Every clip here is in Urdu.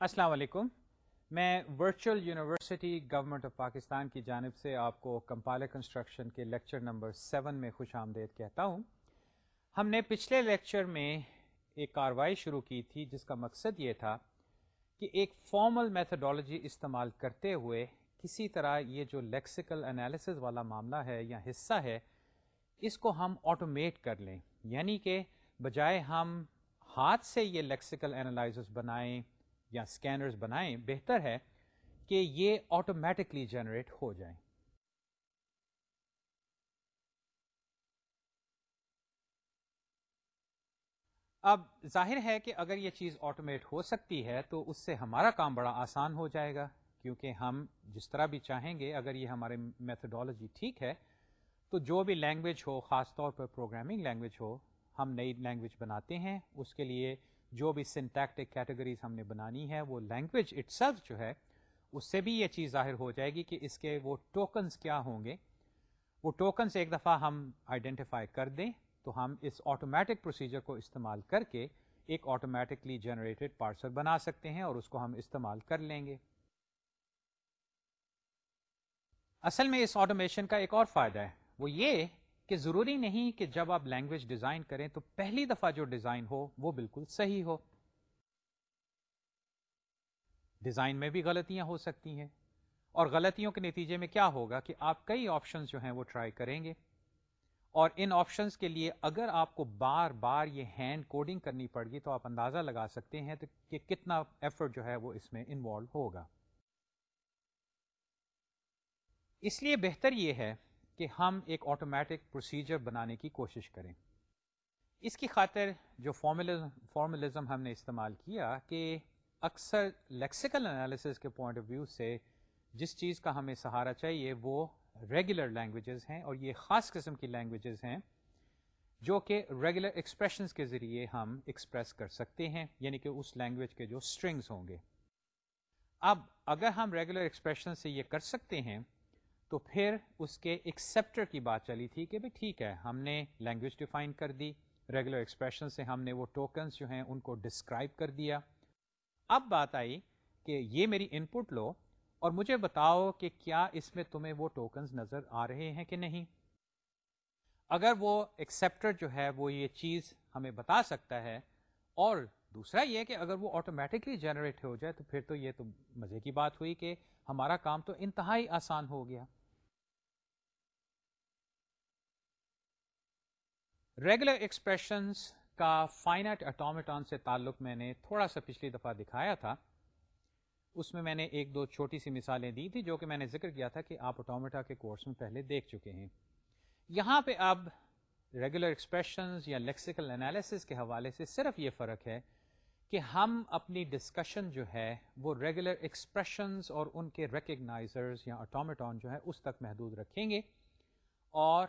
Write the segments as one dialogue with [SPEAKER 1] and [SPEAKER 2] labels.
[SPEAKER 1] السلام علیکم۔ میں virtual university government of Pakistan کی جانب سے آپ کو کمپائلر کنسٹرکشن کے لیکچر نمبر سیون میں خوش آمدید کہتا ہوں۔ ہم نے پچھلے لیکچر میں ایک کاروائی شروع کی تھی جس کا مقصد یہ تھا کہ ایک فارمل میتھڈالوجی استعمال کرتے ہوئے کسی طرح یہ جو لیکسیکل انالیسز والا معاملہ ہے یا حصہ ہے، اس کو ہم آٹومیٹ کر لیں۔ یعنی کہ بجائے ہم ہاتھ سے یہ لیکسیکل انالائزز بنائیں یا اسکینرز بنائیں، بہتر ہے کہ یہ آٹومیٹکلی جنریٹ ہو جائیں۔ اب ظاہر ہے کہ اگر یہ چیز آٹومیٹ ہو سکتی ہے تو اس سے ہمارا کام بڑا آسان ہو جائے گا، کیونکہ ہم جس طرح بھی چاہیں گے، اگر یہ ہمارے میتھڈالوجی ٹھیک ہے، تو جو بھی لینگویج ہو، خاص طور پر پروگرامنگ لینگویج ہو، ہم نئی لینگویج بناتے ہیں، اس کے لیے جو بھی سنٹیکٹک کیٹیگریز ہم نے بنانی ہے، وہ لینگویج اٹ جو ہے، اس سے بھی یہ چیز ظاہر ہو جائے گی کہ اس کے وہ ٹوکنس کیا ہوں گے۔ وہ ٹوکنس ایک دفعہ ہم آئیڈینٹیفائی کر دیں تو ہم اس آٹومیٹک پروسیجر کو استعمال کر کے ایک آٹومیٹکلی جنریٹڈ پارسل بنا سکتے ہیں اور اس کو ہم استعمال کر لیں گے۔ اصل میں اس آٹومیشن کا ایک اور فائدہ ہے۔ وہ یہ کہ ضروری نہیں کہ جب آپ لینگویج ڈیزائن کریں تو پہلی دفعہ جو ڈیزائن ہو وہ بالکل صحیح ہو۔ ڈیزائن میں بھی غلطیاں ہو سکتی ہیں۔ اور غلطیوں کے نتیجے میں کیا ہوگا کہ آپ کئی آپشنز جو ہیں وہ ٹرائی کریں گے۔ اور ان آپشنز کے لیے اگر آپ کو بار بار یہ ہینڈ کوڈنگ کرنی پڑ گی تو آپ اندازہ لگا سکتے ہیں کہ کتنا ایفرٹ جو ہے وہ اس میں انوالو ہوگا۔ اس لیے بہتر یہ ہے کہ ہم ایک آٹومیٹک پروسیجر بنانے کی کوشش کریں۔ اس کی خاطر جو فارملزم ہم نے استعمال کیا کہ اکثر لیکسیکل انالیسس کے پوائنٹ آف ویو سے جس چیز کا ہمیں سہارا چاہیے وہ ریگولر لینگویجز ہیں اور یہ خاص قسم کی لینگویجز ہیں جو کہ ریگولر ایکسپریشنس کے ذریعے ہم ایکسپریس کر سکتے ہیں یعنی کہ اس لینگویج کے جو اسٹرنگس ہوں گے۔ اب اگر ہم ریگولر ایکسپریشن سے یہ کر سکتے ہیں تو پھر اس کے ایکسیپٹر کی بات چلی تھی کہ بھائی ٹھیک ہے، ہم نے لینگویج ڈیفائن کر دی ریگولر ایکسپریشن سے ہم نے وہ ٹوکنس جو ہیں ان کو ڈسکرائب کر دیا۔ اب بات آئی کہ یہ میری ان پٹ لو اور مجھے بتاؤ کہ کیا اس میں تمہیں وہ ٹوکنز نظر آ رہے ہیں کہ نہیں۔ اگر وہ ایکسیپٹر جو ہے وہ یہ چیز ہمیں بتا سکتا ہے اور دوسرا یہ کہ اگر وہ آٹومیٹکلی جنریٹ ہو جائے تو پھر تو یہ تو مزے کی بات ہوئی کہ ہمارا کام تو انتہائی آسان ہو گیا۔ ریگولر ایکسپریشنس کا فائنٹ اٹامٹان سے تعلق میں نے تھوڑا سا پچھلی دفعہ دکھایا تھا۔ اس میں میں نے ایک دو چھوٹی سی مثالیں دی تھی جو کہ میں نے ذکر کیا تھا کہ آپ اٹامٹا کے کورس میں پہلے دیکھ چکے ہیں۔ یہاں پہ اب ریگولر ایکسپریشنز یا لیکسیکل انالیسس کے حوالے سے صرف یہ فرق ہے کہ ہم اپنی ڈسکشن جو ہے وہ ریگولر ایکسپریشنز اور ان کے ریکگنائزرز یا اٹامٹون جو ہے اس تک محدود رکھیں گے اور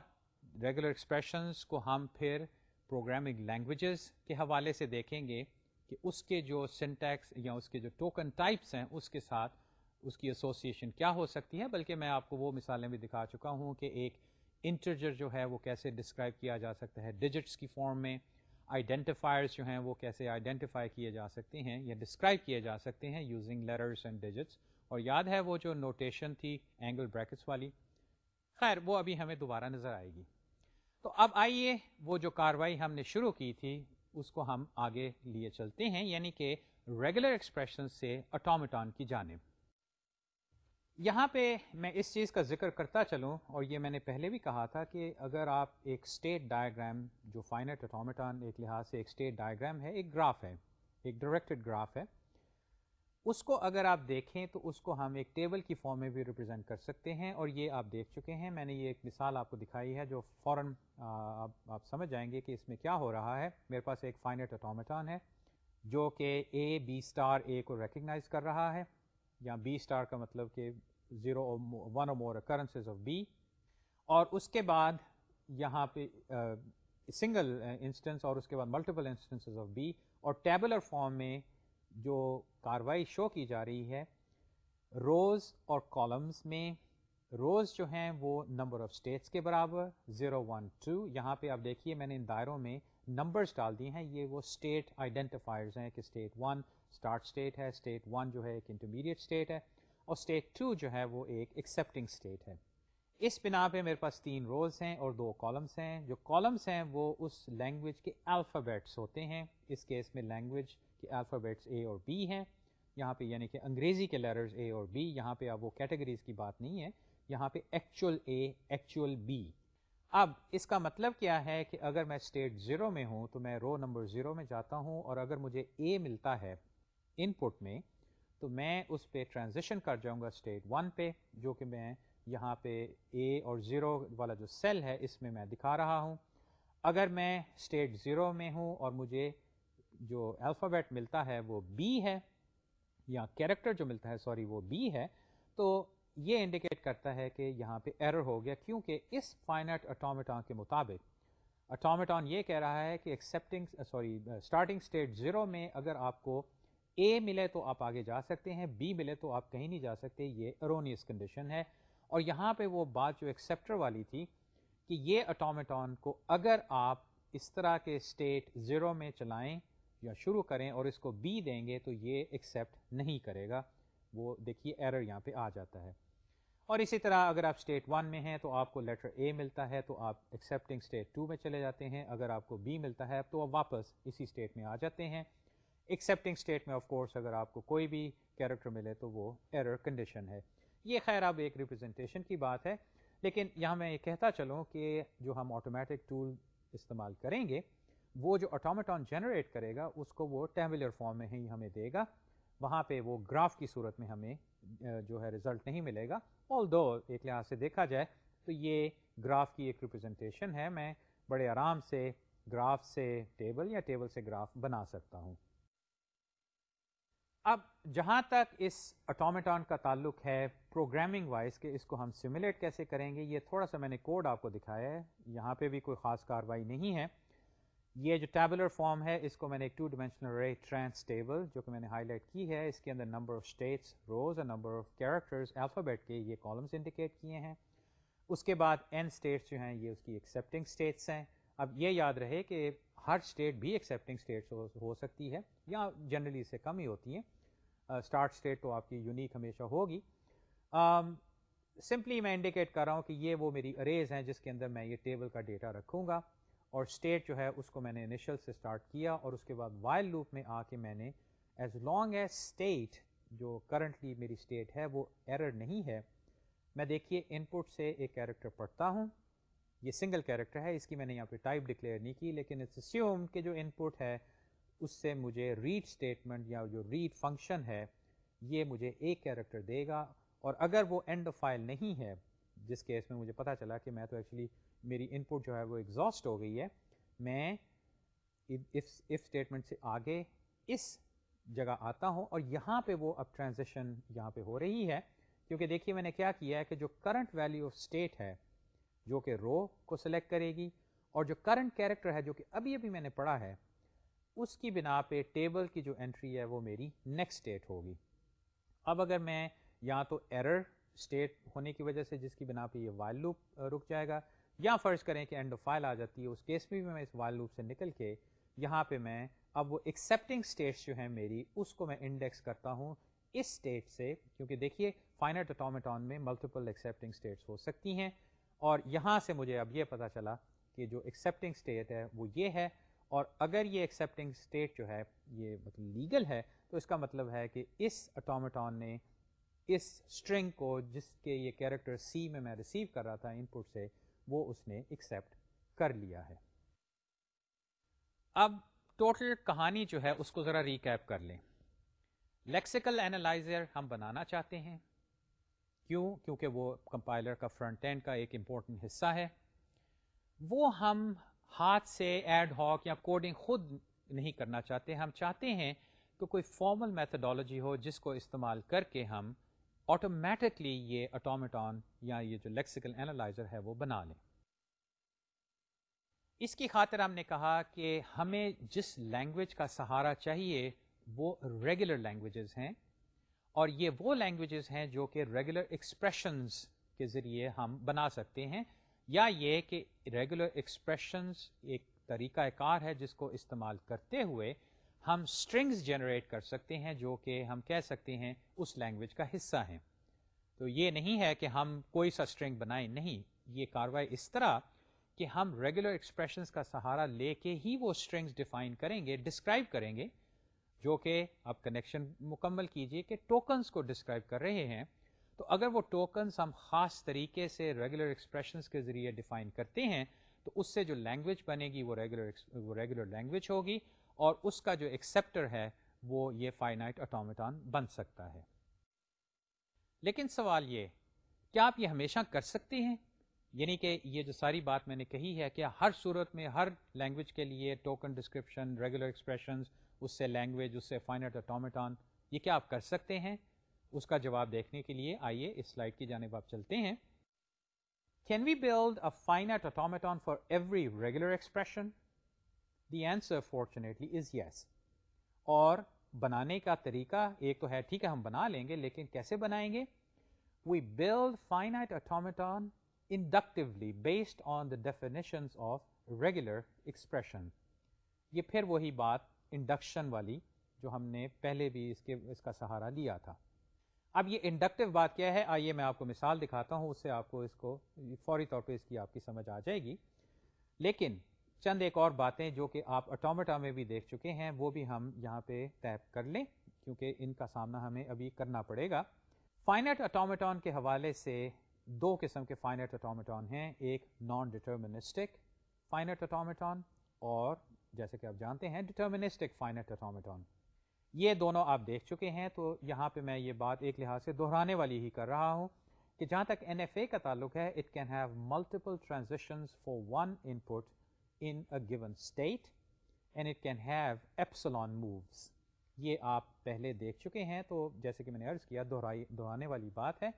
[SPEAKER 1] ریگولر ایکسپریشنس کو ہم پھر پروگرامنگ لینگویجز کے حوالے سے دیکھیں گے کہ اس کے جو سنٹیکس یا اس کے جو ٹوکن ٹائپس ہیں اس کے ساتھ اس کی ایسوسیشن کیا ہو سکتی ہے بلکہ میں آپ کو وہ مثالیں بھی دکھا چکا ہوں کہ ایک انٹرجر جو ہے وہ کیسے ڈسکرائب کیا جا سکتا ہے ڈیجٹس کی فارم میں آئیڈینٹیفائرس جو ہیں وہ کیسے آئیڈینٹیفائی کیے جا سکتے ہیں یا ڈسکرائب کیے جا سکتے ہیں یوزنگ لیٹرس اینڈ ڈیجٹس اور یاد ہے وہ جو نوٹیشن تھی اینگل بریکٹس والی؟ خیر، وہ ابھی ہمیں دوبارہ نظر آئے گی۔ تو اب آئیے وہ جو کاروائی ہم نے شروع کی تھی، اس کو ہم آگے لیے چلتے ہیں یعنی کہ ریگولر ایکسپریشن سے اٹامٹان کی جانب۔ یہاں پہ میں اس چیز کا ذکر کرتا چلوں، اور یہ میں نے پہلے بھی کہا تھا کہ اگر آپ ایک اسٹیٹ ڈائیگرام جو فائنٹ اٹامٹان ایک لحاظ سے ایک اسٹیٹ ڈائیگرام ہے، ایک گراف ہے، ایک ڈائریکٹڈ گراف ہے اس کو اگر آپ دیکھیں تو اس کو ہم ایک ٹیبل کی فارم میں بھی ریپرزینٹ کر سکتے ہیں اور یہ آپ دیکھ چکے ہیں۔ میں نے یہ ایک مثال آپ کو دکھائی ہے جو فوراً آپ سمجھ جائیں گے کہ اس میں کیا ہو رہا ہے۔ میرے پاس ایک فائنٹ اٹامٹان ہے جو کہ اے بی اسٹار اے کو ریکگنائز کر رہا ہے۔ یا بی اسٹار کا مطلب کہ zero one or more occurrences of B اور اس کے بعد یہاں پہ سنگل انسٹنس اور اس کے بعد ملٹیپل انسٹنسز آف بی اور ٹیبلر فارم میں جو کاروائی شو کی جا رہی ہے، روز اور کالمز میں، روز جو ہیں وہ نمبر آف اسٹیٹس کے برابر، زیرو، ون، ٹو، یہاں پہ آپ دیکھیے میں نے ان دائروں میں نمبرز ڈال دیے ہیں، یہ وہ اسٹیٹ آئیڈینٹیفائرز ہیں کہ اسٹیٹ ون اسٹارٹ اسٹیٹ ہے اسٹیٹ ون جو ہے ایک انٹرمیڈیٹ اسٹیٹ ہے، اور اسٹیٹ ٹو جو ہے وہ ایک ایکسیپٹنگ اسٹیٹ ہے۔ اس بنا پہ میرے پاس تین روز ہیں اور دو کالمس ہیں۔ جو کالمس ہیں وہ اس لینگویج کے الفابیٹس ہوتے ہیں۔ اس کیس میں لینگویج کے الفابیٹس اے اور بی ہیں. یہاں پہ یعنی کہ انگریزی کے لیٹرز اے اور بی یہاں پہ اب وہ کیٹیگریز کی بات نہیں ہے. یہاں پہ ایکچوئل اے ایکچوئل بی اب اس کا مطلب کیا ہے کہ اگر میں اسٹیٹ زیرو میں ہوں تو میں رو نمبر زیرو میں جاتا ہوں اور اگر مجھے اے ملتا ہے ان پٹ میں تو میں اس پہ ٹرانزیشن کر جاؤں گا اسٹیٹ ون پہ، جو کہ میں یہاں پہ اے اور زیرو والا جو سیل ہے اس میں میں دکھا رہا ہوں. اگر میں اسٹیٹ زیرو میں ہوں اور مجھے جو الفابیٹ ملتا ہے وہ بی ہے، یا کیریکٹر جو ملتا ہے سوری وہ بی ہے، تو یہ انڈیکیٹ کرتا ہے کہ یہاں پہ ایرر ہو گیا، کیونکہ اس فائنٹ اٹامٹان کے مطابق اٹامٹان یہ کہہ رہا ہے کہ accepting sorry starting state zero میں اگر آپ کو اے ملے تو آپ آگے جا سکتے ہیں بی ملے تو آپ کہیں نہیں جا سکتے، یہ ارونیس کنڈیشن ہے۔ اور یہاں پہ وہ بات جو ایکسیپٹر والی تھی کہ یہ اٹامٹون کو اگر آپ اس طرح کے اسٹیٹ زیرو میں چلائیں یا شروع کریں اور اس کو بی دیں گے تو یہ ایکسیپٹ نہیں کرے گا۔ وہ دیکھیے ایرر یہاں پہ آ جاتا ہے۔ اور اسی طرح اگر آپ اسٹیٹ ون میں ہیں تو آپ کو لیٹر اے ملتا ہے تو آپ ایکسیپٹنگ اسٹیٹ ٹو میں چلے جاتے ہیں۔ اگر آپ کو بی ملتا ہے تو آپ واپس اسی اسٹیٹ میں آ جاتے ہیں۔ ایکسیپٹنگ اسٹیٹ میں آف کورس اگر آپ کو کوئی بھی کیریکٹر ملے تو وہ ایرر کنڈیشن ہے۔ یہ خیر اب ایک ریپرزنٹیشن کی بات ہے۔ لیکن یہاں میں یہ کہتا چلوں کہ جو ہم آٹومیٹک ٹول استعمال کریں گے وہ جو آٹومیٹون جنریٹ کرے گا، اس کو وہ ٹیبلر فارم میں ہی ہمیں دے گا۔ وہاں پہ وہ گراف کی صورت میں ہمیں جو ہے رزلٹ نہیں ملے گا۔ آل دو ایک لحاظ سے دیکھا جائے تو یہ گراف کی ایک ریپرزنٹیشن ہے۔ میں بڑے آرام سے گراف سے ٹیبل یا ٹیبل سے گراف بنا سکتا ہوں۔ اب جہاں تک اس اٹومیٹون کا تعلق ہے پروگرامنگ وائز کہ اس کو ہم سمولیٹ کیسے کریں گے، یہ تھوڑا سا میں نے کوڈ آپ کو دکھایا ہے۔ یہاں پہ بھی کوئی خاص کاروائی نہیں ہے۔ یہ جو ٹیبلر فارم ہے، اس کو میں نے ایک two dimensional array trans table جو کہ میں نے ہائی لائٹ کی ہے، اس کے اندر نمبر آف اسٹیٹس روز اور نمبر آف کیریکٹرز الفابیٹ کے یہ کالمس انڈیکیٹ کیے ہیں۔ اس کے بعد این اسٹیٹس جو ہیں، یہ اس کی ایکسیپٹنگ اسٹیٹس ہیں۔ اب یہ یاد رہے کہ ہر اسٹیٹ بھی ایکسیپٹنگ اسٹیٹس ہو سکتی ہے یا جنرلی اس سے کم ہی ہوتی ہیں۔ اسٹارٹ اسٹیٹ تو آپ کی یونیک ہمیشہ ہوگی۔ سمپلی میں انڈیکیٹ کر رہا ہوں کہ یہ وہ میری اریز ہیں جس کے اندر میں یہ ٹیبل کا ڈیٹا رکھوں گا۔ اور اسٹیٹ جو ہے اس کو میں نے انیشل سے اسٹارٹ کیا اور اس کے بعد وائل لوپ میں آ کے میں نے ایز لانگ ایز اسٹیٹ جو کرنٹلی میری اسٹیٹ ہے وہ ایرر نہیں ہے، میں دیکھیے ان پٹ سے ایک کیریکٹر پڑھتا ہوں۔ یہ سنگل کیریکٹر ہے، اس کی میں نے یہاں پہ ٹائپ ڈکلیئر نہیں کی، لیکن اٹس اسیوم کہ جو ان پٹ ہے اس سے مجھے ریڈ اسٹیٹمنٹ یا جو ریڈ فنکشن ہے، یہ مجھے ایک کیریکٹر دے گا۔ اور اگر وہ اینڈ فائل نہیں ہے، جس کیس میں مجھے پتا چلا کہ میں تو ایکچولی میری ان پٹ جو ہے وہ ایگزاسٹ ہو گئی ہے، میں اف اسٹیٹمنٹ سے آگے اس جگہ آتا ہوں اور یہاں پہ وہ اب ٹرانزیکشن یہاں پہ ہو رہی ہے۔ کیونکہ دیکھیے میں نے کیا کیا ہے کہ جو کرنٹ ویلیو آف اسٹیٹ ہے، جو کہ رو کو سلیکٹ کرے گی اور جو کرنٹ کیریکٹر ہے، جو کہ ابھی ابھی میں نے پڑھا ہے، اس کی بنا پہ ٹیبل کی جو انٹری ہے وہ میری نیکسٹ اسٹیٹ ہوگی۔ اب اگر میں یا تو ایرر اسٹیٹ ہونے کی وجہ سے جس کی بنا پہ یہ وائل لوپ رک جائے گا یا فرض کریں کہ اینڈ آف فائل آ جاتی ہے، اس کیس میں بھی میں اس وائل لوپ سے نکل کے یہاں پہ میں اب وہ ایکسیپٹنگ اسٹیٹس جو ہیں میری، اس کو میں انڈیکس کرتا ہوں اس اسٹیٹ سے، کیونکہ دیکھیے فائنٹ اٹامٹون میں ملٹیپل ایکسیپٹنگ اسٹیٹس ہو سکتی ہیں۔ اور یہاں سے مجھے اب یہ پتا چلا کہ جو ایکسیپٹنگ اسٹیٹ ہے وہ یہ ہے۔ اور اگر یہ ایکسیپٹنگ اسٹیٹ جو ہے یہ مطلب لیگل ہے، تو اس کا مطلب ہے کہ اس اٹامٹون نے اس اسٹرنگ کو جس کے یہ کیریکٹر سی میں میں ریسیو کر رہا تھا ان پٹ سے وہ اس نے ایکسیپٹ کر لیا ہے۔ اب ٹوٹل کہانی جو ہے اس کو ذرا ریکیپ کر لیں۔ لیکسیکل اینالائزر ہم بنانا چاہتے ہیں۔ کیوں؟ کیونکہ وہ کمپائلر کا فرنٹ اینڈ کا ایک امپورٹنٹ حصہ ہے۔ وہ ہم ہاتھ سے ایڈ ہاک یا کوڈنگ خود نہیں کرنا چاہتے۔ ہم چاہتے ہیں کہ کوئی فارمل میتھڈالوجی ہو جس کو استعمال کر کے ہم آٹومیٹکلی یہ اٹومیٹون یا یہ جو لیکسیکل اینالائزر ہے وہ بنا لیں۔ اس کی خاطر ہم نے کہا کہ ہمیں جس لینگویج کا سہارا چاہیے وہ ریگولر لینگویجز ہیں اور یہ وہ لینگویجز ہیں جو کہ ریگولر ایکسپریشنز کے ذریعے ہم بنا سکتے ہیں یا یہ کہ ریگولر ایکسپریشنز ایک طریقہ کار ہے جس کو استعمال کرتے ہوئے ہم اسٹرنگس جنریٹ کر سکتے ہیں جو کہ ہم کہہ سکتے ہیں اس لینگویج کا حصہ ہیں۔ تو یہ نہیں ہے کہ ہم کوئی سا اسٹرنگ بنائیں، نہیں، یہ کاروائی اس طرح کہ ہم ریگولر ایکسپریشنس کا سہارا لے کے ہی وہ اسٹرنگس ڈیفائن کریں گے ڈسکرائب کریں گے، جو کہ آپ کنیکشن مکمل کیجیے کہ ٹوکنس کو ڈسکرائب کر رہے ہیں۔ تو اگر وہ ٹوکنس ہم خاص طریقے سے ریگولر ایکسپریشنس کے ذریعے ڈیفائن کرتے ہیں، تو اس سے جو لینگویج بنے گی وہ ریگولر وہ ریگولر لینگویج ہوگی اور اس کا جو ایکسیپٹر ہے وہ یہ فائنائٹ اٹومیٹون بن سکتا ہے۔ لیکن سوال یہ، کیا آپ یہ ہمیشہ کر سکتے ہیں؟ یعنی کہ یہ جو ساری بات میں نے کہی ہے کہ ہر صورت میں، ہر لینگویج کے لیے ٹوکن ڈسکرپشن ریگولر ایکسپریشن اس سے لینگویج اس سے فائنائٹ اٹومیٹون یہ کیا آپ کر سکتے ہیں؟ اس کا جواب دیکھنے کے لیے آئیے اس سلائڈ کی جانب آپ چلتے ہیں۔ Can we build a finite automaton for every regular expression the answer fortunately is yes اور بنانے کا طریقہ، ایک تو ہے ٹھیک ہے ہم بنا لیں گے، لیکن کیسے بنائیں گے؟ We build finite automaton inductively based on the definition of regular expression یہ پھر وہی بات انڈکشن والی جو ہم نے پہلے بھی اس کے، اس کا سہارا لیا تھا۔ اب یہ انڈکٹیو بات کیا ہے؟ آئیے میں آپ کو مثال دکھاتا ہوں، اس سے آپ کو اس کو فوری طور پہ اس کی آپ کی سمجھ آ جائے گی۔ لیکن چند ایک اور باتیں جو کہ آپ اٹومیٹا میں بھی دیکھ چکے ہیں، وہ بھی ہم یہاں پہ ٹیپ کر لیں، کیونکہ ان کا سامنا ہمیں ابھی کرنا پڑے گا۔ فائنٹ اٹومیٹون کے حوالے سے دو قسم کے فائنٹ اٹومیٹون ہیں، ایک نان ڈیٹرمنسٹک فائنٹ اٹومیٹون اور جیسے کہ آپ جانتے ہیں ڈیٹرمنسٹک فائنٹ اٹومیٹون یہ دونوں آپ دیکھ چکے ہیں، تو یہاں پہ میں یہ بات ایک لحاظ سے دہرانے والی ہی کر رہا ہوں کہ جہاں تک این ایف اے کا تعلق ہے it can have multiple transaction for one input in given state and it can have epsilon moves یہ آپ پہلے دیکھ چکے ہیں تو جیسے کہ میں نے عرض کیا، دہرائی، دہرانے والی بات ہے۔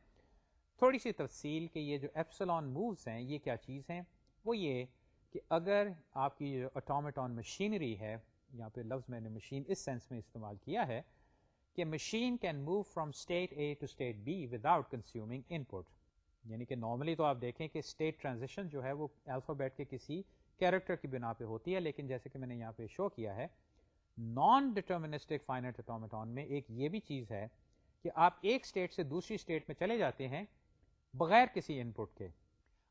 [SPEAKER 1] تھوڑی سی تفصیل کہ یہ جو ایپسلون مووز ہیں، یہ کیا چیز ہیں؟ وہ یہ کہ اگر آپ کی جو اٹومیٹون مشینری ہے، یہاں پہ لفظ میں نے مشین اس سینس میں استعمال کیا ہے کہ machine can move from state A to state B without consuming input یعنی کہ نارملی تو آپ دیکھیں کہ اسٹیٹ ٹرانزیکشن جو ہے وہ الفابیٹ کے کسی کیریکٹر کی بنا پہ ہوتی ہے، لیکن جیسے کہ میں نے یہاں پہ شو کیا ہے نان ڈٹرمنسٹک فائنٹ اٹومیٹون میں ایک یہ بھی چیز ہے کہ آپ ایک اسٹیٹ سے دوسری اسٹیٹ میں چلے جاتے ہیں بغیر کسی ان پٹ کے۔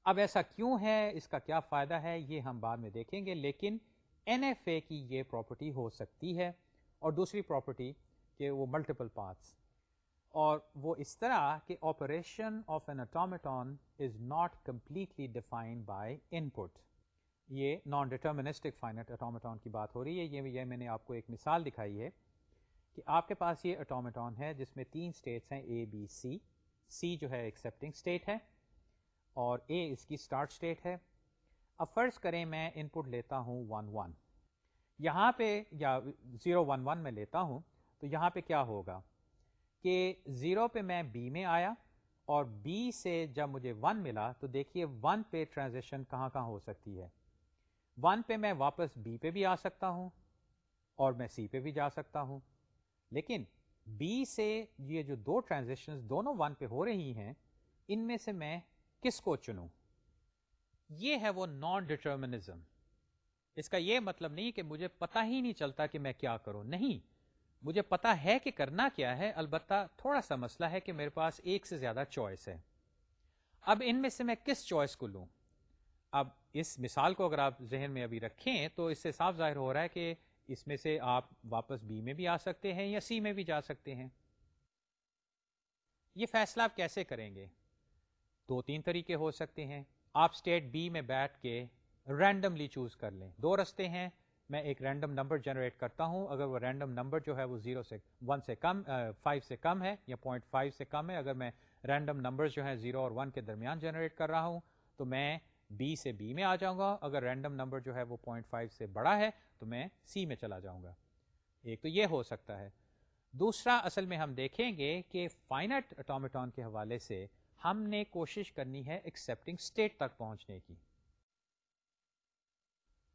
[SPEAKER 1] اب ایسا کیوں ہے؟ اس کا کیا فائدہ ہے؟ یہ ہم بعد میں دیکھیں گے، لیکن این ایف اے کی یہ پراپرٹی ہو سکتی ہے اور دوسری پراپرٹی کہ وہ ملٹیپل پارٹس اور وہ اس طرح کہ operation of an automaton is not completely defined by input یہ نان ڈیٹرمنسٹک فائنٹ اٹامٹون کی بات ہو رہی ہے، یہ یہ میں نے آپ کو ایک مثال دکھائی ہے کہ آپ کے پاس یہ اٹامٹون ہے جس میں تین اسٹیٹس ہیں اے بی سی سی جو ہے ایکسیپٹنگ اسٹیٹ ہے اور اے اس کی اسٹارٹ اسٹیٹ ہے۔ اب فرض کریں میں ان پٹ لیتا ہوں ون ون یہاں پہ یا زیرو ون ون میں لیتا ہوں تو یہاں پہ کیا ہوگا کہ زیرو پہ میں بی میں آیا اور بی سے جب مجھے ون ملا تو دیکھیے ون پہ ٹرانزیکشن کہاں کہاں ہو سکتی ہے۔ ون پہ میں واپس بی پہ بھی آ سکتا ہوں اور میں سی پہ بھی جا سکتا ہوں۔ لیکن بی سے یہ جو دو ٹرانزیکشن دونوں ون پہ ہو رہی ہیں، ان میں سے میں کس کو چنوں؟ یہ ہے وہ نان ڈٹرمنزم اس کا یہ مطلب نہیں کہ مجھے پتا ہی نہیں چلتا کہ میں کیا کروں۔ نہیں، مجھے پتا ہے کہ کرنا کیا ہے، البتہ تھوڑا سا مسئلہ ہے کہ میرے پاس ایک سے زیادہ چوائس ہے۔ اب ان میں سے میں کس چوائس کو لوں؟ اب اس مثال کو اگر آپ ذہن میں ابھی رکھیں تو اس سے صاف ظاہر ہو رہا ہے کہ اس میں سے آپ واپس بی میں بھی آ سکتے ہیں یا سی میں بھی جا سکتے ہیں۔ یہ فیصلہ آپ کیسے کریں گے؟ دو تین طریقے ہو سکتے ہیں۔ آپ اسٹیٹ بی میں بیٹھ کے رینڈملی چوز کر لیں۔ دو رستے ہیں۔ میں ایک رینڈم نمبر جنریٹ کرتا ہوں۔ اگر وہ رینڈم نمبر جو ہے وہ زیرو سے ون سے کم فائیو سے کم ہے یا پوائنٹ فائیو سے کم ہے، اگر میں رینڈم نمبر جو ہے زیرو اور ون کے درمیان جنریٹ کر رہا ہوں تو میں بی سے بی میں آ جاؤں گا۔ اگر رینڈم نمبر جو ہے وہ پوائنٹ فائیو سے بڑا ہے تو میں سی میں چلا جاؤں گا۔ ایک تو یہ ہو سکتا ہے۔ دوسرا، اصل میں ہم دیکھیں گے کہ فائنٹ اٹومیٹون کے حوالے سے ہم نے کوشش کرنی ہے ایکسپٹنگ اسٹیٹ تک پہنچنے کی۔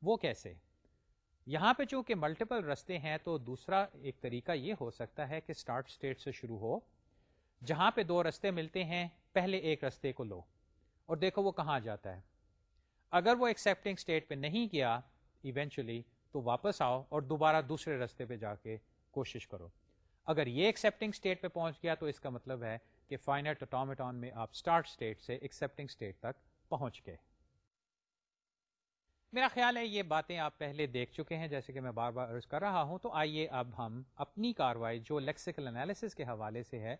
[SPEAKER 1] وہ کیسے؟ یہاں پہ چونکہ ملٹیپل رستے ہیں تو دوسرا ایک طریقہ یہ ہو سکتا ہے کہ اسٹارٹ اسٹیٹ سے شروع ہو۔ جہاں پہ دو رستے ملتے ہیں، پہلے ایک رستے کو لو اور دیکھو وہ کہاں جاتا ہے۔ اگر وہ ایکسپٹنگ اسٹیٹ پہ نہیں کیا ایونچولی تو واپس آؤ اور دوبارہ دوسرے رستے پہ جا کے کوشش کرو۔ اگر یہ ایکسپٹنگ اسٹیٹ پہ پہنچ گیا تو اس کا مطلب ہے کہ فائنٹ اٹامٹون میں آپ اسٹارٹ اسٹیٹ سے ایکسپٹنگ اسٹیٹ تک پہنچ گئے۔ میرا خیال ہے یہ باتیں آپ پہلے دیکھ چکے ہیں، جیسے کہ میں بار بار عرض کر رہا ہوں۔ تو آئیے اب ہم اپنی کاروائی جو لیکسیکل انالیسس کے حوالے سے ہے،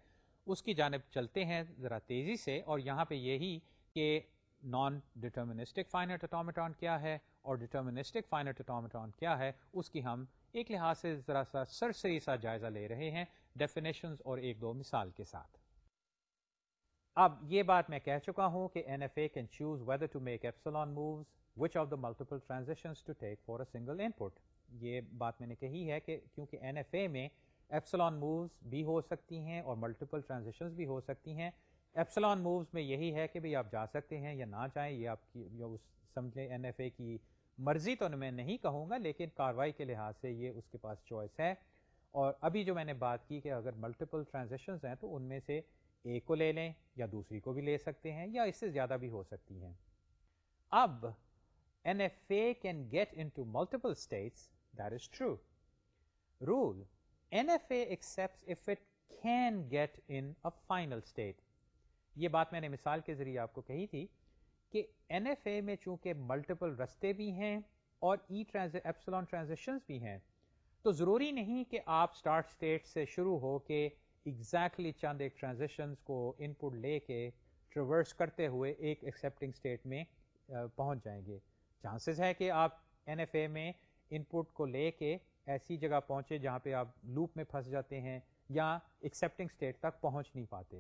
[SPEAKER 1] اس کی جانب چلتے ہیں ذرا تیزی سے۔ اور یہاں پہ یہی کہ نان ڈیٹرمنسٹک فائنٹ اٹامٹون کیا ہے اور ڈیٹرمنسٹک فائنٹ اٹامٹون کیا ہے، اس کی ہم ایک لحاظ سے ذرا سا سرسری سا جائزہ لے رہے ہیں ڈیفینیشنز اور ایک دو مثال کے ساتھ۔ اب یہ بات میں کہہ چکا ہوں کہ N F A can choose whether to make epsilon moves which of the multiple transaction to take for a single input یہ بات میں نے کہی ہے کہ کیونکہ این ایف اے میں ایپسلون مووز بھی ہو سکتی ہیں اور ملٹیپل ٹرانزیکشن بھی ہو سکتی ہیں ایپسلون مووز میں یہی ہے کہ بھائی آپ جا سکتے ہیں یا نہ جائیں، یہ آپ کی سمجھیں این ایف اے کی مرضی تو میں نہیں کہوں گا، لیکن کاروائی کے لحاظ سے یہ اس کے پاس چوائس ہے۔ اور ابھی جو میں نے بات کی کہ اگر ملٹیپل ٹرانزیکشنز ہیں تو ان میں سے ایک کو لے لیں یا دوسری کو بھی لے سکتے ہیں یا اس سے زیادہ بھی ہو سکتی ہیں۔ اب N F A can get into multiple states that is true rule N F A accept if it can get in final state یہ بات میں نے مثال کے ذریعے آپ کو کہی تھی کہ این ایف اے میں چونکہ ملٹیپل رستے بھی ہیں اور ای ایپسلون ٹرانزیکشنز بھی ہیں، تو ضروری نہیں کہ آپ اسٹارٹ اسٹیٹ سے شروع ہو کے ایگزیکٹلی exactly چند ایک ٹرانزیکشنز کو ان پٹ لے کے ٹریورس کرتے ہوئے ایک ایکسیپٹنگ اسٹیٹ میں پہنچ جائیں گے۔ چانسز ہے کہ آپ این ایف اے میں ان پٹ کو لے کے ایسی جگہ پہنچے جہاں پہ آپ لوپ میں پھنس جاتے ہیں یا ایکسیپٹنگ اسٹیٹ تک پہنچ نہیں پاتے۔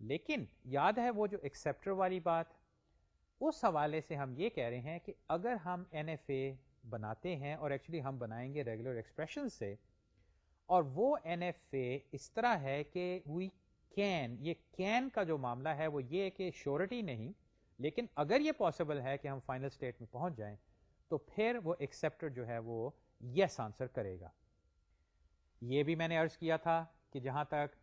[SPEAKER 1] لیکن یاد ہے وہ جو ایکسیپٹر والی بات؟ اس حوالے سے ہم یہ کہہ رہے ہیں کہ اگر ہم این ایف اے بناتے ہیں اور ایکچولی ہم بنائیں گے ریگولر ایکسپریشن سے، اور وہ این ایف اے اس طرح ہے کہ وی کین یہ کین کا جو معاملہ ہے وہ یہ کہ شیورٹی نہیں، لیکن اگر یہ پاسبل ہے کہ ہم فائنل اسٹیٹ میں پہنچ جائیں، تو پھر وہ ایکسیپٹر جو ہے وہ یس آنسر کرے گا۔ یہ بھی میں نے ارض کیا تھا۔ کہ جہاں تک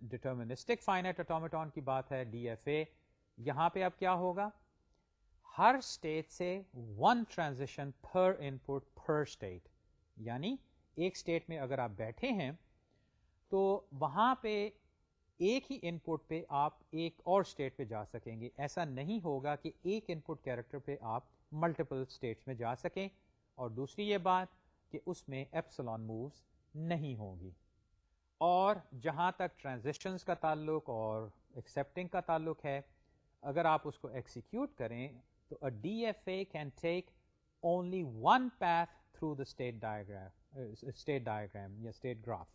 [SPEAKER 1] ڈیٹرمنسٹک فائنٹ اٹومیٹون کی بات ہے ڈی ایف اے یہاں پہ اب کیا ہوگا؟ ہر اسٹیٹ سے ون ٹرانزیکشن پر ان پٹ پر اسٹیٹ یعنی ایک اسٹیٹ میں اگر آپ بیٹھے ہیں، تو وہاں پہ ایک ہی ان پٹ پہ آپ ایک اور اسٹیٹ پہ جا سکیں گے۔ ایسا نہیں ہوگا کہ ایک ان پٹ کیریکٹر پہ آپ ملٹیپل اسٹیٹس میں جا سکیں۔ اور دوسری یہ بات کہ اس میں ایپسلون مووز نہیں ہوں گی۔ اور جہاں تک ٹرانزیکشنز کا تعلق اور ایکسیپٹنگ کا تعلق ہے اگر آپ اس کو ایکسیکیوٹ کریں تو a DFA can take only one path through the state diagram, uh, state diagram یا state graph.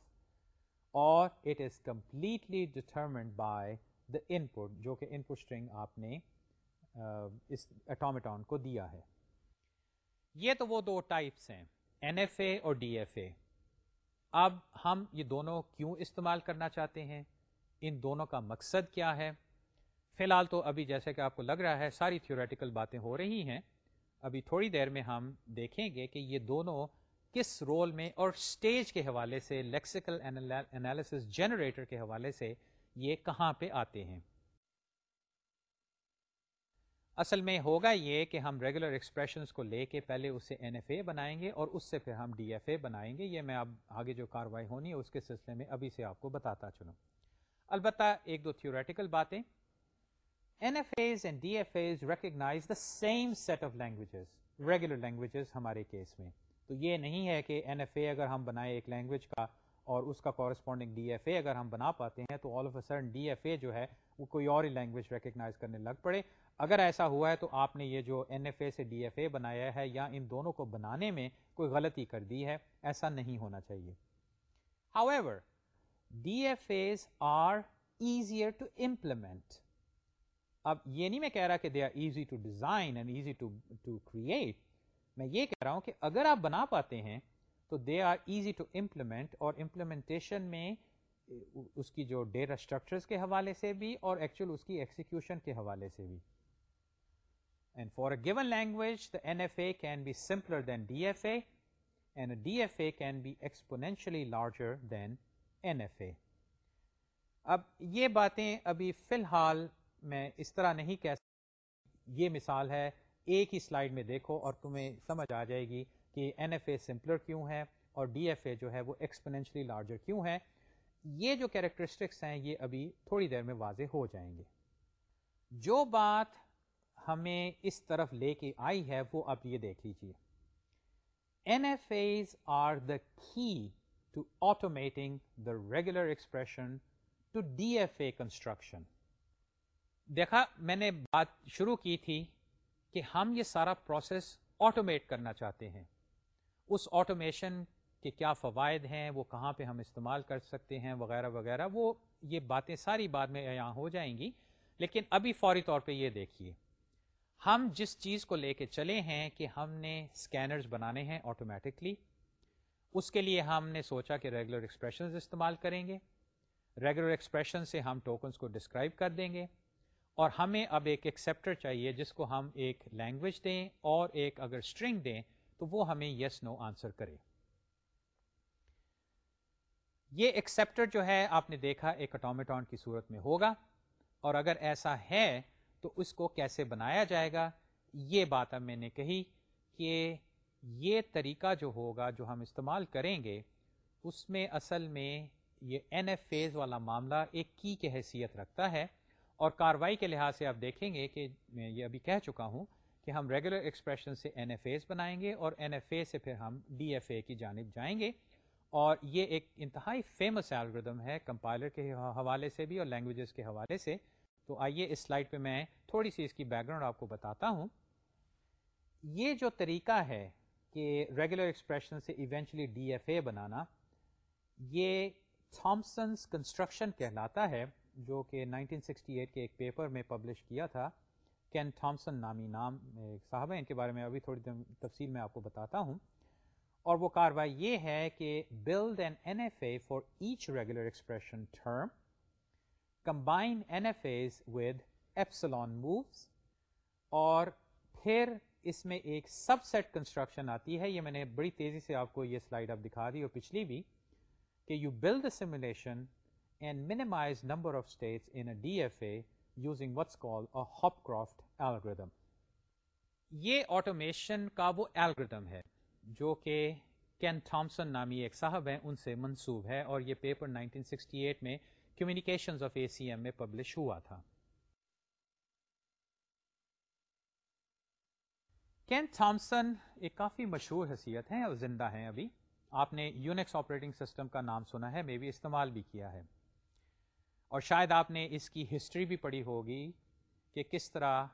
[SPEAKER 1] اور it is completely determined by the input جو کہ input string آپ نے uh, اس atomaton کو دیا ہے۔ یہ تو وہ دو ٹائپس ہیں این ایف اے اور ڈی ایف اے اب ہم یہ دونوں کیوں استعمال کرنا چاہتے ہیں؟ ان دونوں کا مقصد کیا ہے؟ فی الحال تو ابھی جیسے کہ آپ کو لگ رہا ہے ساری تھیوریٹیکل باتیں ہو رہی ہیں۔ ابھی تھوڑی دیر میں ہم دیکھیں گے کہ یہ دونوں کس رول میں اور سٹیج کے حوالے سے لیکسیکل انالیسس جنریٹر کے حوالے سے یہ کہاں پہ آتے ہیں۔ اصل میں ہوگا یہ کہ ہم ریگولر ایکسپریشنز کو لے کے پہلے اسے این ایف اے بنائیں گے اور اس سے پھر ہم ڈی ایف اے بنائیں گے۔ یہ میں اب آگے جو کاروائی ہونی ہے اس کے سلسلے میں ابھی سے آپ کو بتاتا چلوں۔ البتہ ایک دو تھیوریٹیکل باتیں۔ NFAs and D F A recognize the same set of languages regular languages ہمارے کیس میں۔ تو یہ نہیں ہے کہ این ایف اے اگر ہم بنائے ایک لینگویج کا اور اس کا کورسپونڈنگ ڈی ایف اے اگر ہم بنا پاتے ہیں تو all of a sudden D F A جو ہے وہ کوئی اور ہی لینگویج ریکگنائز کرنے لگ پڑے۔ اگر ایسا ہوا ہے تو آپ نے یہ جو این ایف اے سے ڈی ایف اے بنایا ہے یا ان دونوں کو بنانے میں کوئی غلطی کر دی ہے، ایسا نہیں ہونا چاہیے۔ However D F As are easier to implement اب یہ نہیں میں کہہ رہا کہ they are easy to design and easy to to create میں یہ کہہ رہا ہوں کہ اگر آپ بنا پاتے ہیں تو they are easy to implement اور امپلیمنٹیشن میں اس کی جو ڈیٹا اسٹرکچرس کے حوالے سے بھی اور ایکچوئل اس کی ایکسیکیوشن کے حوالے سے بھی۔ And for a given language the N F A can be simpler than D F A and D F A can be exponentially larger than N F A اب یہ باتیں ابھی فی الحال میں اس طرح نہیں کہہ یہ مثال ہے، ایک ہی سلائیڈ میں دیکھو اور تمہیں سمجھ آ جائے گی۔ کہ این ایف اے سمپلر کیوں ہے اور ڈی ایف اے جو ہے وہ ایکسپنشلی لارجر کیوں ہے یہ جو کیریکٹرسٹکس ہیں یہ ابھی تھوڑی دیر میں واضح ہو جائیں گے۔ جو بات ہمیں اس طرف لے کے آئی ہے وہ اب یہ دیکھ لیجیے N F As are the key to automating the regular expression to D F A construction. دیکھا، میں نے بات شروع کی تھی کہ ہم یہ سارا پروسیس آٹومیٹ کرنا چاہتے ہیں۔ اس آٹومیشن کے کیا فوائد ہیں، وہ کہاں پہ ہم استعمال کر سکتے ہیں، وغیرہ وغیرہ، وہ یہ باتیں ساری بعد میں یہاں ہو جائیں گی۔ لیکن ابھی فوری طور پہ یہ دیکھیے۔ ہم جس چیز کو لے کے چلے ہیں کہ ہم نے اسکینرز بنانے ہیں آٹومیٹکلی اس کے لیے ہم نے سوچا کہ ریگولر ایکسپریشنز استعمال کریں گے۔ ریگولر ایکسپریشن سے ہم ٹوکنس کو ڈسکرائب کر دیں گے۔ اور ہمیں اب ایک ایکسیپٹر چاہیے، جس کو ہم ایک لینگویج دیں اور ایک اگر اسٹرنگ دیں تو وہ ہمیں یس نو آنسر کرے۔ یہ ایکسیپٹر جو ہے، آپ نے دیکھا ایک اٹومیٹون کی صورت میں ہوگا۔ اور اگر ایسا ہے، تو اس کو کیسے بنایا جائے گا؟ یہ بات اب میں نے کہی کہ یہ طریقہ جو ہوگا، جو ہم استعمال کریں گے، اس میں اصل میں یہ این ایف فیز والا معاملہ ایک کی کی حیثیت رکھتا ہے۔ اور کاروائی کے لحاظ سے آپ دیکھیں گے کہ میں یہ ابھی کہہ چکا ہوں کہ ہم ریگولر ایکسپریشن سے این ایف ایز بنائیں گے اور این ایف اے سے پھر ہم ڈی ایف اے کی جانب جائیں گے۔ اور یہ ایک انتہائی فیمس الگریدم ہے کمپائلر کے حوالے سے بھی اور لینگویجز کے حوالے سے۔ تو آئیے اس سلائڈ پہ میں تھوڑی سی اس کی بیک گراؤنڈ آپ کو بتاتا ہوں۔ یہ جو طریقہ ہے کہ ریگولر ایکسپریشن سے ایونچولی ڈی ایف اے بنانا، یہ تھامسنس کنسٹرکشن کہلاتا ہے، جو کہ 1968 کے ایک پیپر میں پبلش کیا تھا۔ کین تھامسن نامی نام صاحب ہیں، ان کے بارے میں ابھی تھوڑی تفصیل میں آپ کو بتاتا ہوں۔ اور وہ کاروائی یہ ہے کہ build an N F A for each regular expression term combine N F As with epsilon moves اور پھر اس میں ایک سب سیٹ کنسٹرکشن آتی ہے۔ یہ میں نے بڑی تیزی سے آپ کو یہ سلائڈ اب دکھا دی اور پچھلی بھی کہ you build simulation and minimize number of states in D F A using what's call Hopcroft algorithm یہ آٹومیشن کا وہ ایلگردم ہے جو کہ کین تھامسن نامی ایک صاحب ہیں، ان سے منسوب ہے اور یہ پیپر 1968 میں communication of A C M میں پبلش ہوا تھا۔ کین تھامسن ایک کافی مشہور حیثیت ہے اور زندہ ہیں ابھی۔ آپ نے یونیکس آپریٹنگ سسٹم کا نام سنا ہے میں بھی استعمال بھی کیا ہے۔ اور شاید آپ نے اس کی ہسٹری بھی پڑھی ہوگی کہ کس طرح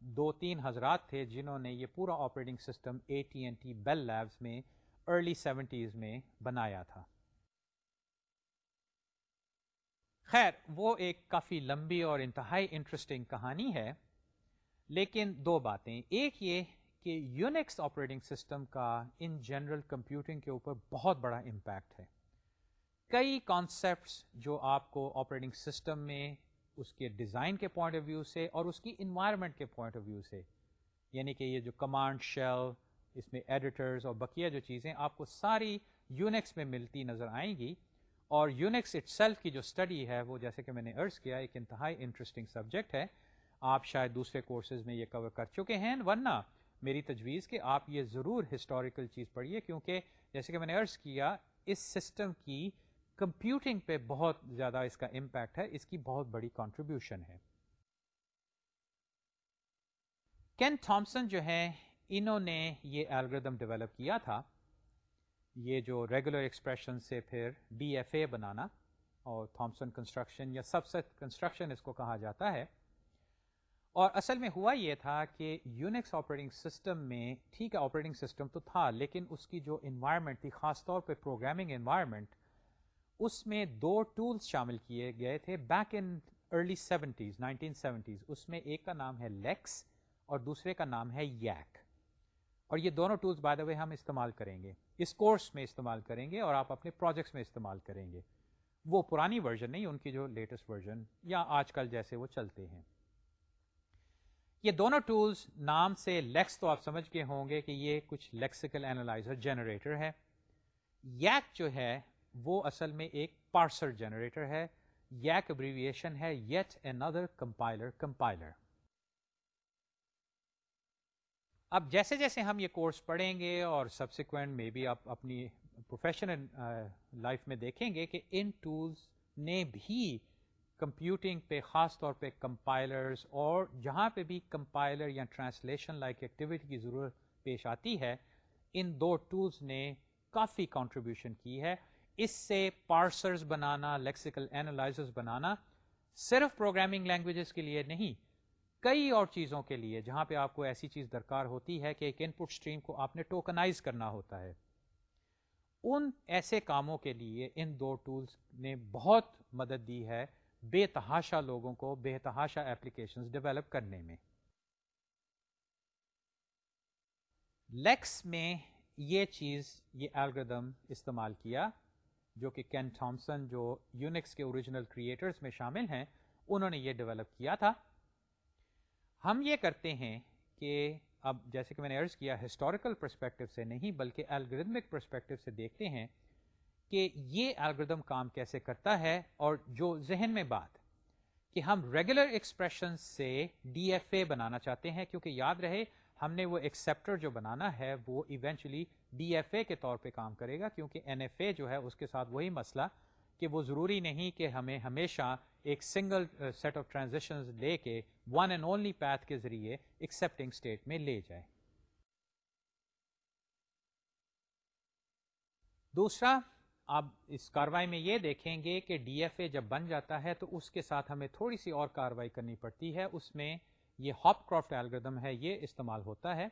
[SPEAKER 1] دو تین حضرات تھے جنہوں نے یہ پورا operating system A T and T Bell Labs میں ارلی سیونٹیز میں بنایا تھا۔ خیر، وہ ایک کافی لمبی اور انتہائی انٹرسٹنگ کہانی ہے، لیکن دو باتیں۔ ایک یہ کہ یونیکس آپریٹنگ سسٹم کا ان جنرل کمپیوٹنگ کے اوپر بہت بڑا امپیکٹ ہے۔ کئی کانسیپٹس جو آپ کو آپریٹنگ سسٹم میں اس کے ڈیزائن کے پوائنٹ آف ویو سے اور اس کی انوائرمنٹ کے پوائنٹ آف ویو سے یعنی کہ یہ جو کمانڈ شیل اس میں ایڈیٹرز اور بقیہ جو چیزیں آپ کو ساری یونیکس میں ملتی نظر آئیں گی اور یونیکس اٹ سیلف کی جو اسٹڈی ہے وہ جیسے کہ میں نے ارض کیا ایک انتہائی انٹرسٹنگ سبجیکٹ ہے۔ آپ شاید دوسرے کورسز میں یہ کور کر چکے ہیں۔ ورنہ میری تجویز کہ آپ یہ ضرور ہسٹوریکل چیز پڑھیے کیونکہ جیسے کہ میں نے ارض کیا اس سسٹم کی کمپیوٹنگ پہ بہت زیادہ اس کا امپیکٹ ہے، اس کی بہت بڑی کانٹریبیوشن ہے۔ کین تھامسن جو ہے انہوں نے یہ الگریدم ڈیولپ کیا تھا۔ یہ جو ریگولر ایکسپریشن سے پھر ڈی ایف اے بنانا اور تھامسن کنسٹرکشن یا سب سے کنسٹرکشن اس کو کہا جاتا ہے۔ اور اصل میں ہوا یہ تھا کہ یونیکس آپریٹنگ سسٹم میں، ٹھیک ہے آپریٹنگ سسٹم تو تھا، لیکن اس کی جو انوائرمنٹ تھی، خاص طور پہ پروگرامنگ انوائرمنٹ اس میں دو ٹولز شامل کیے گئے تھے back in early seventies nineteen seventies اس میں ایک کا نام ہے لیکس اور دوسرے کا نام ہے ییک اور یہ دونوں ٹولز بائی وے ہم استعمال کریں گے. اس کورس میں استعمال کریں گے اور آپ اپنے پروجیکٹس میں استعمال کریں گے. وہ پرانی ورژن نہیں، ان کی جو لیٹسٹ ورژن یا آج کل جیسے وہ چلتے ہیں. یہ دونوں ٹولز نام سے لیکس تو آپ سمجھ کے ہوں گے کہ یہ کچھ لیکسیکل اینالائزر جنریٹر ہے. یک جو ہے وہ اصل میں ایک پارسر جنریٹر ہے، یک ابریویشن ہے، yet another compiler compiler اب جیسے جیسے ہم یہ کورس پڑھیں گے اور سبسیکوینٹ میں بھی آپ اپنی پروفیشنل لائف میں دیکھیں گے کہ ان ٹولس نے بھی کمپیوٹنگ پہ، خاص طور پہ کمپائلرز اور جہاں پہ بھی کمپائلر یا ٹرانسلیشن لائک ایکٹیویٹی کی ضرورت پیش آتی ہے، ان دو ٹولز نے کافی کانٹریبیوشن کی ہے۔ اس سے پارسرز بنانا لیکسیکل اینالائزرز بنانا صرف پروگرامنگ لینگویجز کے لیے نہیں، کئی اور چیزوں کے لیے جہاں پہ آپ کو ایسی چیز درکار ہوتی ہے کہ ایک ان پٹ اسٹریم کو آپ نے ٹوکنائز کرنا ہوتا ہے۔ ان ایسے کاموں کے لیے ان دو ٹولز نے بہت مدد دی ہے بے تحاشا لوگوں کو، بے تحاشا ایپلیکیشن ڈیولپ کرنے میں۔ لیکس میں یہ چیز، یہ الگریدم استعمال کیا۔ جو کہ کین تھامسن جو یونکس کے اوریجنل کریٹرز میں شامل ہیں، انہوں نے یہ ڈیولپ کیا تھا۔ ہم یہ کرتے ہیں کہ اب جیسے کہ میں نے عرض کیا ہسٹوریکل پرسپیکٹو سے نہیں بلکہ الگریدمک پرسپیکٹو سے دیکھتے ہیں کہ یہ الگریدم کام کیسے کرتا ہے اور جو ذہن میں بات کہ ہم ریگولر ایکسپریشن سے ڈی ایف اے بنانا چاہتے ہیں، کیونکہ یاد رہے ہم نے وہ ایکسیپٹر جو بنانا ہے، وہ ایونچولی ڈی ایف اے کے طور پہ کام کرے گا، کیونکہ این ایف اے جو ہے، اس کے ساتھ وہی مسئلہ کہ وہ ضروری نہیں کہ ہمیں ہمیشہ ایک سنگل سیٹ آف ٹرانزیکشن لے کے ون اینڈ اونلی پیتھ کے ذریعے ایکسپٹنگ اسٹیٹ میں لے جائے۔ دوسرا اب اس کاروائی میں یہ دیکھیں گے کہ ڈی ایف اے جب بن جاتا ہے تو اس کے ساتھ ہمیں تھوڑی سی اور کاروائی کرنی پڑتی ہے۔ اس میں یہ ہاپ کرافٹ الگردم ہے، یہ استعمال ہوتا ہے۔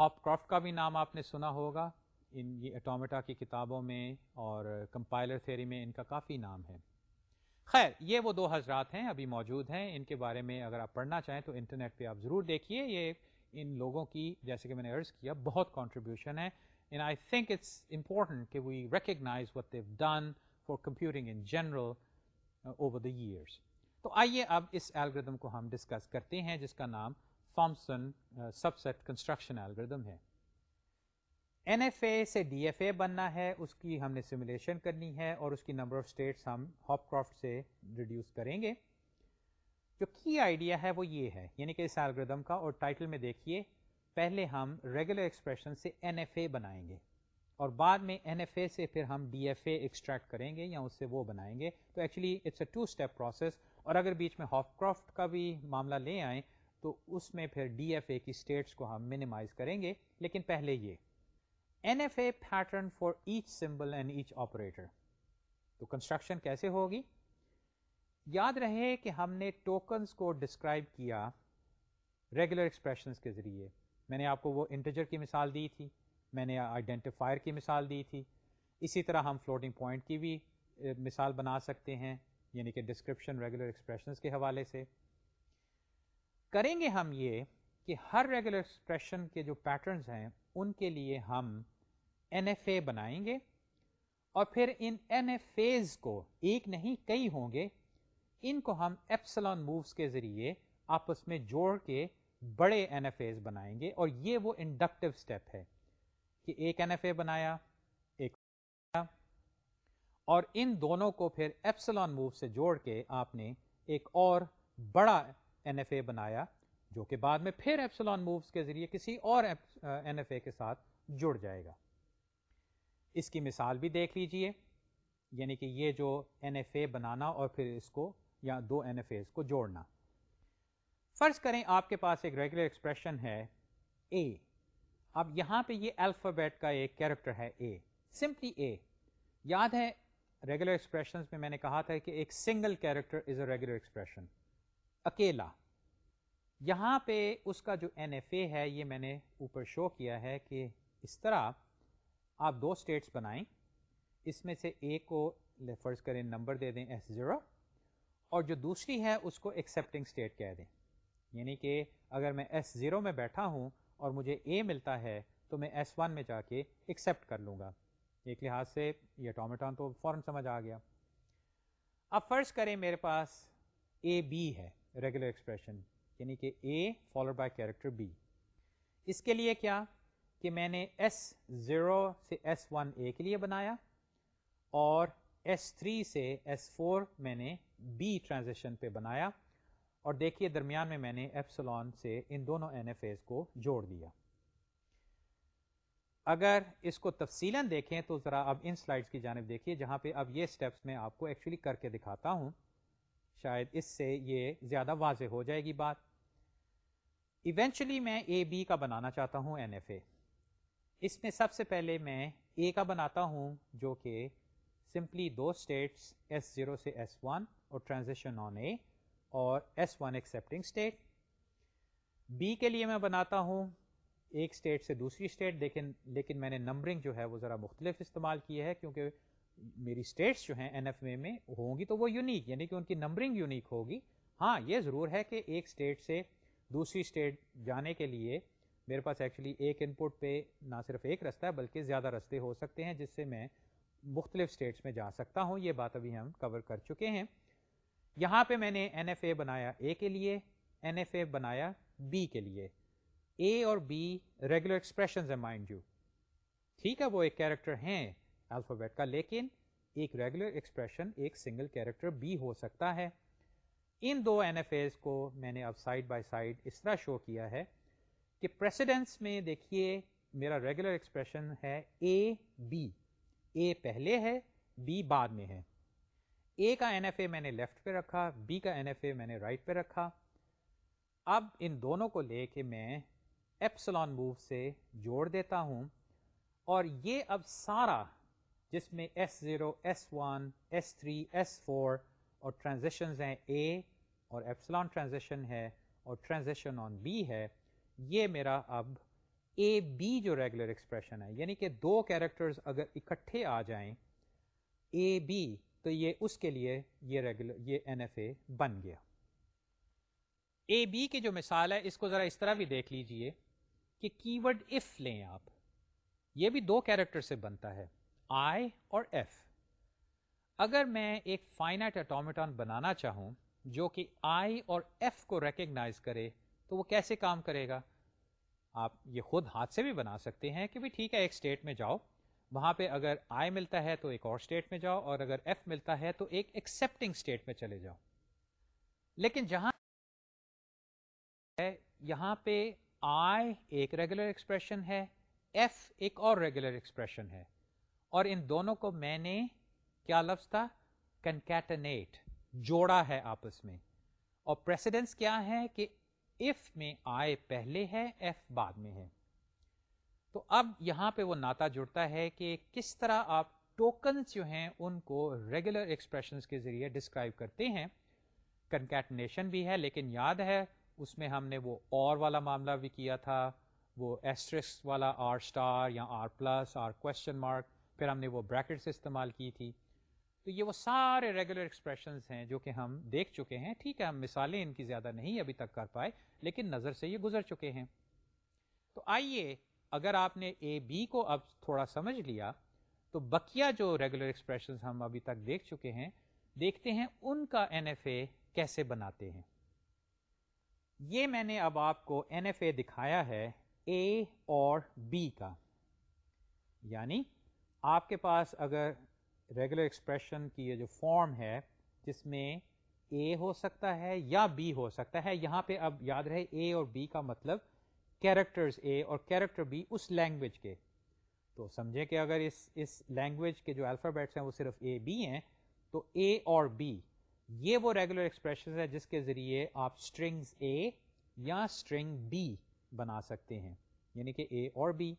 [SPEAKER 1] ہاپ کرافٹ کا بھی نام آپ نے سنا ہوگا۔ ان یہ اٹومیٹا کی کتابوں میں اور کمپائلر تھیری میں ان کا کافی نام ہے۔ خیر، یہ وہ دو حضرات ہیں ابھی موجود ہیں۔ ان کے بارے میں اگر آپ پڑھنا چاہیں تو انٹرنیٹ پہ آپ ضرور دیکھیے۔ یہ ان لوگوں کی، جیسے کہ میں نے عرض کیا، بہت کانٹریبیوشن ہے۔ And I think it's important کہ we recognise what they've done for computing in general over the years تو آئیے اب اس الگریدم کو ہم ڈسکس کرتے ہیں، جس کا نام فارمسن سب سیٹ کنسٹرکشن الگریدم ہے۔ این ایف اے سے ڈی ایف اے بننا ہے، اس کی ہم نے سمولیشن کرنی ہے اور اس کی نمبر آف اسٹیٹس ہم ہاپ کرافٹ سے ریڈیوس کریں گے۔ جو کی آئیڈیا ہے وہ یہ ہے یعنی کہ اس الگریدم کا، اور ٹائٹل میں دیکھیے، پہلے ہم ریگولر ایکسپریشن سے این ایف اے بنائیں گے۔ اور بعد میں این ایف اے سے پھر ہم ڈی ایف اے ایکسٹریکٹ کریں گے یا اس سے وہ بنائیں گے۔ تو actually it's a two step process اور اگر بیچ میں ہاف کرافٹ کا بھی معاملہ لے آئیں، تو اس میں پھر ڈی ایف اے کی اسٹیٹس کو ہم منیمائز کریں گے، لیکن پہلے یہ۔ N F A pattern for each symbol and each operator تو کنسٹرکشن کیسے ہوگی؟ یاد رہے کہ ہم نے ٹوکنس کو ڈسکرائب کیا ریگولر ایکسپریشنس کے ذریعے۔ میں نے آپ کو وہ انٹیجر کی مثال دی تھی، میں نے آئیڈینٹیفائر کی مثال دی تھی۔ اسی طرح ہم فلوٹنگ پوائنٹ کی بھی مثال بنا سکتے ہیں۔ یعنی کہ ڈسکرپشن ریگولر ایکسپریشنس کے حوالے سے، کریں گے ہم یہ کہ ہر ریگولر ایکسپریشن کے جو پیٹرنز ہیں، ان کے لیے ہم این ایف اے بنائیں گے اور پھر ان این ایف ایز کو ایک نہیں کئی ہوں گے، ان کو ہم ایپسلان مووز کے ذریعے آپس میں جوڑ کے بڑے این ایف ایز بنائیں گے اور یہ وہ انڈکٹیو اسٹیپ ہے کہ ایک این ایف اے بنایا اور ان دونوں کو پھر ایپسلان موو سے جوڑ کے آپ نے ایک اور بڑا این ایف اے بنایا، جو کہ بعد میں پھر ایپسلان مووز کے ذریعے کسی اور این ایف اے کے ساتھ جڑ جائے گا۔ اس کی مثال بھی دیکھ لیجیے یعنی کہ یہ جو این ایف اے بنانا اور پھر اس کو، یا دو این ایف ایز کو جوڑنا۔ فرض کریں آپ کے پاس ایک ریگولر ایکسپریشن ہے اے اب یہاں پہ یہ الفابیٹ کا ایک کیریکٹر ہے اے سمپلی اے یاد ہے ریگولر ایکسپریشن میں میں نے کہا تھا کہ ایک single character is a regular expression اکیلا. یہاں پہ اس کا جو این ایف اے ہے، یہ میں نے اوپر شو کیا ہے کہ اس طرح آپ دو اسٹیٹس بنائیں۔ اس میں سے ایک کو فرض کریں نمبر دے دیں ایس زیرو اور جو دوسری ہے، اس کو ایکسیپٹنگ اسٹیٹ کہہ دیں۔ یعنی کہ اگر میں ایس زیرو میں بیٹھا ہوں اور مجھے اے ملتا ہے، تو میں ایس ون میں جا کے ایکسیپٹ کر لوں گا۔ ایک لحاظ سے یہ ٹومیٹون تو فوراً سمجھ آ گیا۔ اب فرض کریں میرے پاس اے بی ہے ریگولر ایکسپریشن یعنی کہ A follow by character B اس کے لیے کیا؟ کہ میں نے ایس زیرو سے ایس ون اے کے لیے بنایا اور ایس تھری سے ایس فور میں نے بی ٹرانزیکشن پہ بنایا اور دیکھیے درمیان میں میں نے ایپسلون سے ان دونوں این ایف ایز کو جوڑ دیا۔ اگر اس کو تفصیل دیکھیں تو ذرا اب ان سلائڈس کی جانب دیکھیے، جہاں پہ اب یہ اسٹیپس میں آپ کو ایکچولی کر کے دکھاتا ہوں۔ شاید اس سے یہ زیادہ واضح ہو جائے گی بات۔ ایونچولی میں اے بی کا بنانا چاہتا ہوں این ایف اے اس میں سب سے پہلے میں اے کا بناتا ہوں، جو کہ سمپلی دو اسٹیٹس ایس زیرو سے ایس ون اور ٹرانزیکشن آن اے اور S one accepting state B کے لیے میں بناتا ہوں ایک اسٹیٹ سے دوسری اسٹیٹ لیکن لیکن میں نے نمبرنگ جو ہے وہ ذرا مختلف استعمال کی ہے، کیونکہ میری اسٹیٹس جو ہیں این ایف اے میں ہوں گی تو وہ یونیک یعنی کہ ان کی نمبرنگ یونیک ہوگی۔ ہاں یہ ضرور ہے کہ ایک اسٹیٹ سے دوسری اسٹیٹ جانے کے لیے میرے پاس ایکچولی ایک ان پٹ پہ نہ صرف ایک رستہ ہے، بلکہ زیادہ رستے ہو سکتے ہیں، جس سے میں مختلف اسٹیٹس میں جا سکتا ہوں۔ یہ بات ابھی ہم کور کر چکے ہیں۔ یہاں پہ میں نے این ایف اے بنایا اے کے لیے این ایف اے بنایا بی کے لیے۔ اے اور B regular expression mind you ٹھیک ہے، وہ ایک کیریکٹر ہیں الفابیٹ کا، لیکن ایک ریگولر ایکسپریشن ایک سنگل کیریکٹر بی ہو سکتا ہے۔ ان دو این ایف ایز کو میں نے اب سائڈ بائی سائڈ اس طرح شو کیا ہے کہ پریسیڈنس میں دیکھیے میرا ریگولر ایکسپریشن ہے اے بی اے پہلے ہے بی بعد میں ہے۔ اے کا این ایف اے میں نے لیفٹ پہ رکھا بی کا این ایف اے میں نے رائٹ پہ رکھا۔ اب ان دونوں کو لے کے میں ایپسلان موو سے جوڑ دیتا ہوں اور یہ اب سارا جس میں S zero, S one, S three, S four اور ٹرانزیکشنز ہیں اے اور ایپسلان ٹرانزیکشن ہے اور ٹرانزیکشن آن بی ہے، یہ میرا اب اے بی جو ریگولر ایکسپریشن ہے۔ یعنی کہ دو کیریکٹرز اگر اکٹھے آ جائیں اے بی، تو یہ اس کے لیے یہ ریگولر، یہ این ایف اے بن گیا۔ اے بی کی جو مثال ہے، اس کو ذرا اس طرح بھی دیکھ لیجیے۔ کہ کی ورڈ اف لیں آپ۔ یہ بھی دو کیریکٹر سے بنتا ہے۔ آئی اور ایف اگر میں ایک فائنٹ اٹومیٹون بنانا چاہوں جو کہ آئی اور ایف کو ریکگنائز کرے، تو وہ کیسے کام کرے گا؟ آپ یہ خود ہاتھ سے بھی بنا سکتے ہیں کہ بھی ٹھیک ہے، ایک اسٹیٹ میں جاؤ۔ وہاں پہ اگر آئی ملتا ہے تو ایک اور اسٹیٹ میں جاؤ، اور اگر ایف ملتا ہے تو ایک ایکسپٹنگ اسٹیٹ میں چلے جاؤ۔ لیکن جہاں یہاں پہ آئی ایک ریگولر ایکسپریشن ہے ایف ایک اور ریگولر ایکسپریشن ہے۔ اور ان دونوں کو میں نے کیا لفظ تھا؟ کنکیٹنیٹ جوڑا ہے آپس میں۔ اور پریسیڈنس کیا ہے کہ ایف میں آئے پہلے ہے ایف بعد میں ہے۔ تو اب یہاں پہ وہ ناتا جڑتا ہے کہ کس طرح آپ ٹوکنس جو ہیں ان کو ریگولر ایکسپریشنز کے ذریعے ڈسکرائب کرتے ہیں۔ کنکیٹنیشن بھی ہے، لیکن یاد ہے اس میں ہم نے وہ اور والا معاملہ بھی کیا تھا، وہ ایسٹرس والا آر اسٹار یا R plus R question mark پھر ہم نے وہ بریکٹس استعمال کی تھی۔ تو یہ وہ سارے ریگولر ایکسپریشنز ہیں جو کہ ہم دیکھ چکے ہیں۔ ٹھیک ہے، ہم مثالیں ان کی زیادہ نہیں ابھی تک کر پائے، لیکن نظر سے یہ گزر چکے ہیں۔ تو آئیے، اگر آپ نے اے بی کو اب تھوڑا سمجھ لیا، تو بکیا جو ریگولر ایکسپریشن ہم ابھی تک دیکھ چکے ہیں، دیکھتے ہیں ان کا این ایف اے کیسے بناتے ہیں۔ یہ میں نے اب آپ کو این ایف اے دکھایا ہے اے اور بی کا۔ یعنی آپ کے پاس اگر ریگولر ایکسپریشن کی یہ جو فارم ہے، جس میں اے ہو سکتا ہے یا بی ہو سکتا ہے، یہاں پہ اب یاد رہے اے اور بی کا مطلب کیریکٹرز اے اور کیریکٹر بی اس لینگویج کے۔ تو سمجھے کہ اگر اس اس لینگویج کے جو الفابیٹس ہیں وہ صرف اے بی ہیں، تو اے اور بی یہ وہ ریگولر ایکسپریشن ہے جس کے ذریعے آپ اسٹرنگز اے یا اسٹرنگ بی بنا سکتے ہیں یعنی کہ اے اور بی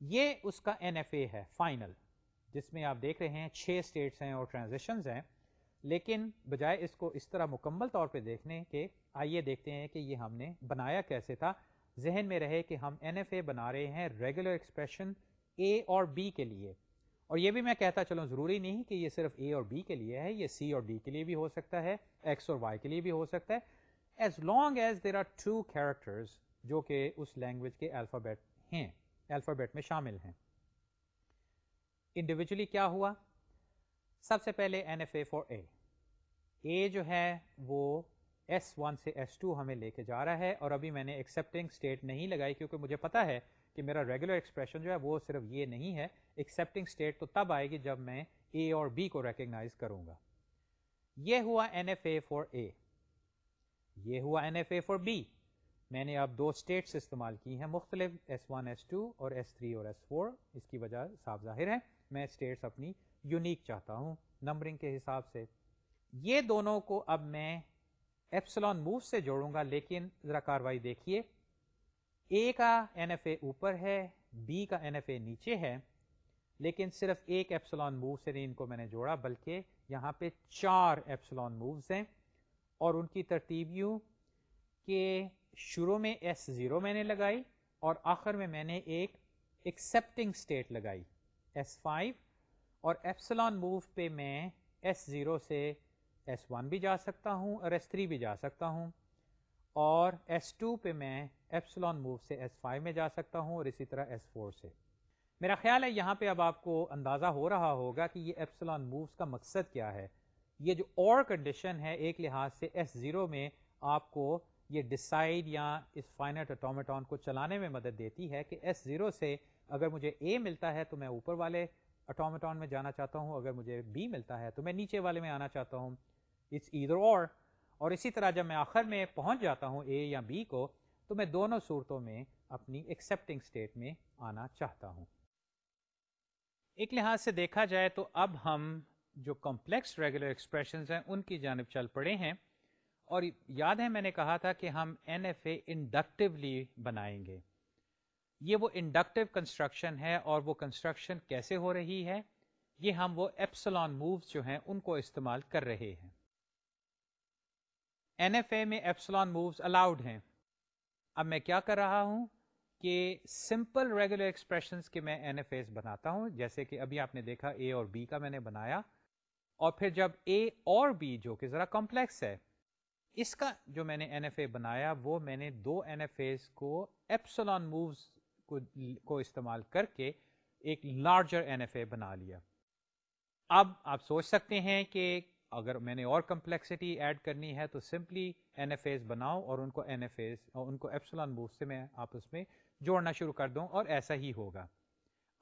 [SPEAKER 1] یہ اس کا این ایف اے ہے فائنل جس میں آپ دیکھ رہے ہیں چھ اسٹیٹس ہیں اور ٹرانزیکشنز ہیں۔ لیکن بجائے اس کو اس طرح مکمل طور پہ دیکھنے کے، آئیے دیکھتے ہیں کہ یہ ہم نے بنایا کیسے تھا۔ ذہن میں رہے کہ ہم این ایف اے بنا رہے ہیں ریگولر ایکسپریشن اے اور بی کے لیے۔ اور یہ بھی میں کہتا چلوں، ضروری نہیں کہ یہ صرف اے اور بی کے لیے ہے، یہ سی اور ڈی کے لیے بھی ہو سکتا ہے ایکس اور وائی کے لیے بھی ہو سکتا ہے۔ As long as there are two characters جو کہ اس لینگویج کے الفابیٹ ہیں الفابیٹ میں شامل ہیں۔ انڈیویجلی کیا ہوا؟ سب سے پہلے N F A for A A جو ہے وہ ایس ون سے ایس ٹو ہمیں لے کے جا رہا ہے اور ابھی میں نے ایکسیپٹنگ اسٹیٹ نہیں لگائی کیونکہ مجھے پتا ہے کہ میرا ریگولر ایکسپریشن جو ہے وہ صرف یہ نہیں ہے ایکسیپٹنگ اسٹیٹ تو تب آئے گی جب میں اے اور بی کو ریکگنائز کروں گا۔ یہ ہوا N F A for A یہ ہوا N F A for B میں نے اب دو اسٹیٹس استعمال کی ہیں، مختلف ایس ون ایس ٹو اور ایس تھری اور ایس فور اس کی وجہ صاف ظاہر ہے، میں اسٹیٹس اپنی یونیک چاہتا ہوں نمبرنگ کے حساب سے۔ یہ دونوں کو اب میں ایپسلون موو سے جوڑوں گا، لیکن ذرا کاروائی دیکھیے۔ اے کا این ایف اے اوپر ہے بی کا این ایف اے نیچے ہے، لیکن صرف ایک ایپسلون موو سے نہیں ان کو میں نے جوڑا، بلکہ یہاں پہ چار ایپسلون مووز ہیں۔ اور ان کی ترتیب یوں کہ شروع میں ایس زیرو میں نے لگائی اور آخر میں میں نے ایک ایکسپٹنگ اسٹیٹ لگائی ایس فائیو اور ایپسلان موو پہ میں ایس زیرو سے ایس ون بھی جا سکتا ہوں اور ایس تھری بھی جا سکتا ہوں۔ اور ایس ٹو پہ میں ایپسلان موو سے ایس فائیو میں جا سکتا ہوں اور اسی طرح ایس فور سے۔ میرا خیال ہے یہاں پہ اب آپ کو اندازہ ہو رہا ہوگا کہ یہ ایپسلان مووز کا مقصد کیا ہے۔ یہ جو اور کنڈیشن ہے، ایک لحاظ سے ایس زیرو میں آپ کو یہ ڈسائڈ یا اس فائنٹ اٹومیٹون کو چلانے میں مدد دیتی ہے کہ ایس زیرو سے اگر مجھے اے ملتا ہے تو میں اوپر والے اٹومیٹون میں جانا چاہتا ہوں، اگر مجھے بی ملتا ہے تو میں نیچے والے میں آنا چاہتا ہوں۔ اٹس ادھر اور اور اسی طرح جب میں آخر میں پہنچ جاتا ہوں اے یا بی کو، تو میں دونوں صورتوں میں اپنی ایکسپٹنگ اسٹیٹ میں آنا چاہتا ہوں۔ ایک لحاظ سے دیکھا جائے تو اب ہم جو کمپلیکس ریگولر ایکسپریشنز ہیں، ان کی جانب چل پڑے ہیں۔ اور یاد ہے، میں نے کہا تھا کہ ہم این ایف اے انڈکٹیولی بنائیں گے۔ یہ وہ انڈکٹیو کنسٹرکشن ہے اور وہ کنسٹرکشن کیسے ہو رہی ہے؟ یہ ہم وہ ایپسلان مووز جو ہیں، ان کو استعمال کر رہے ہیں۔ این ایف اے میں ایپسلان مووز الاؤڈ ہیں۔ اب میں کیا کر رہا ہوں کہ سمپل ریگولر ایکسپریشنز کے میں این ایف ایز بناتا ہوں، جیسے کہ ابھی آپ نے دیکھا اے اور بی کا میں نے بنایا۔ اور پھر جب اے اور بی جو کہ ذرا کمپلیکس ہے، اس کا جو میں نے این ایف اے بنایا، وہ میں نے دو این ایف ایز کو ایپسلان مووز کو استعمال کر کے ایک لارجر این ایف اے بنا لیا۔ اب آپ سوچ سکتے ہیں کہ اگر میں نے اور کمپلیکسٹی ایڈ کرنی ہے تو سمپلی این ایف ایز بناؤ اور ان کو این ایف ایز ان کو ایپسلان موو سے میں آپس میں جوڑنا شروع کر دوں اور ایسا ہی ہوگا۔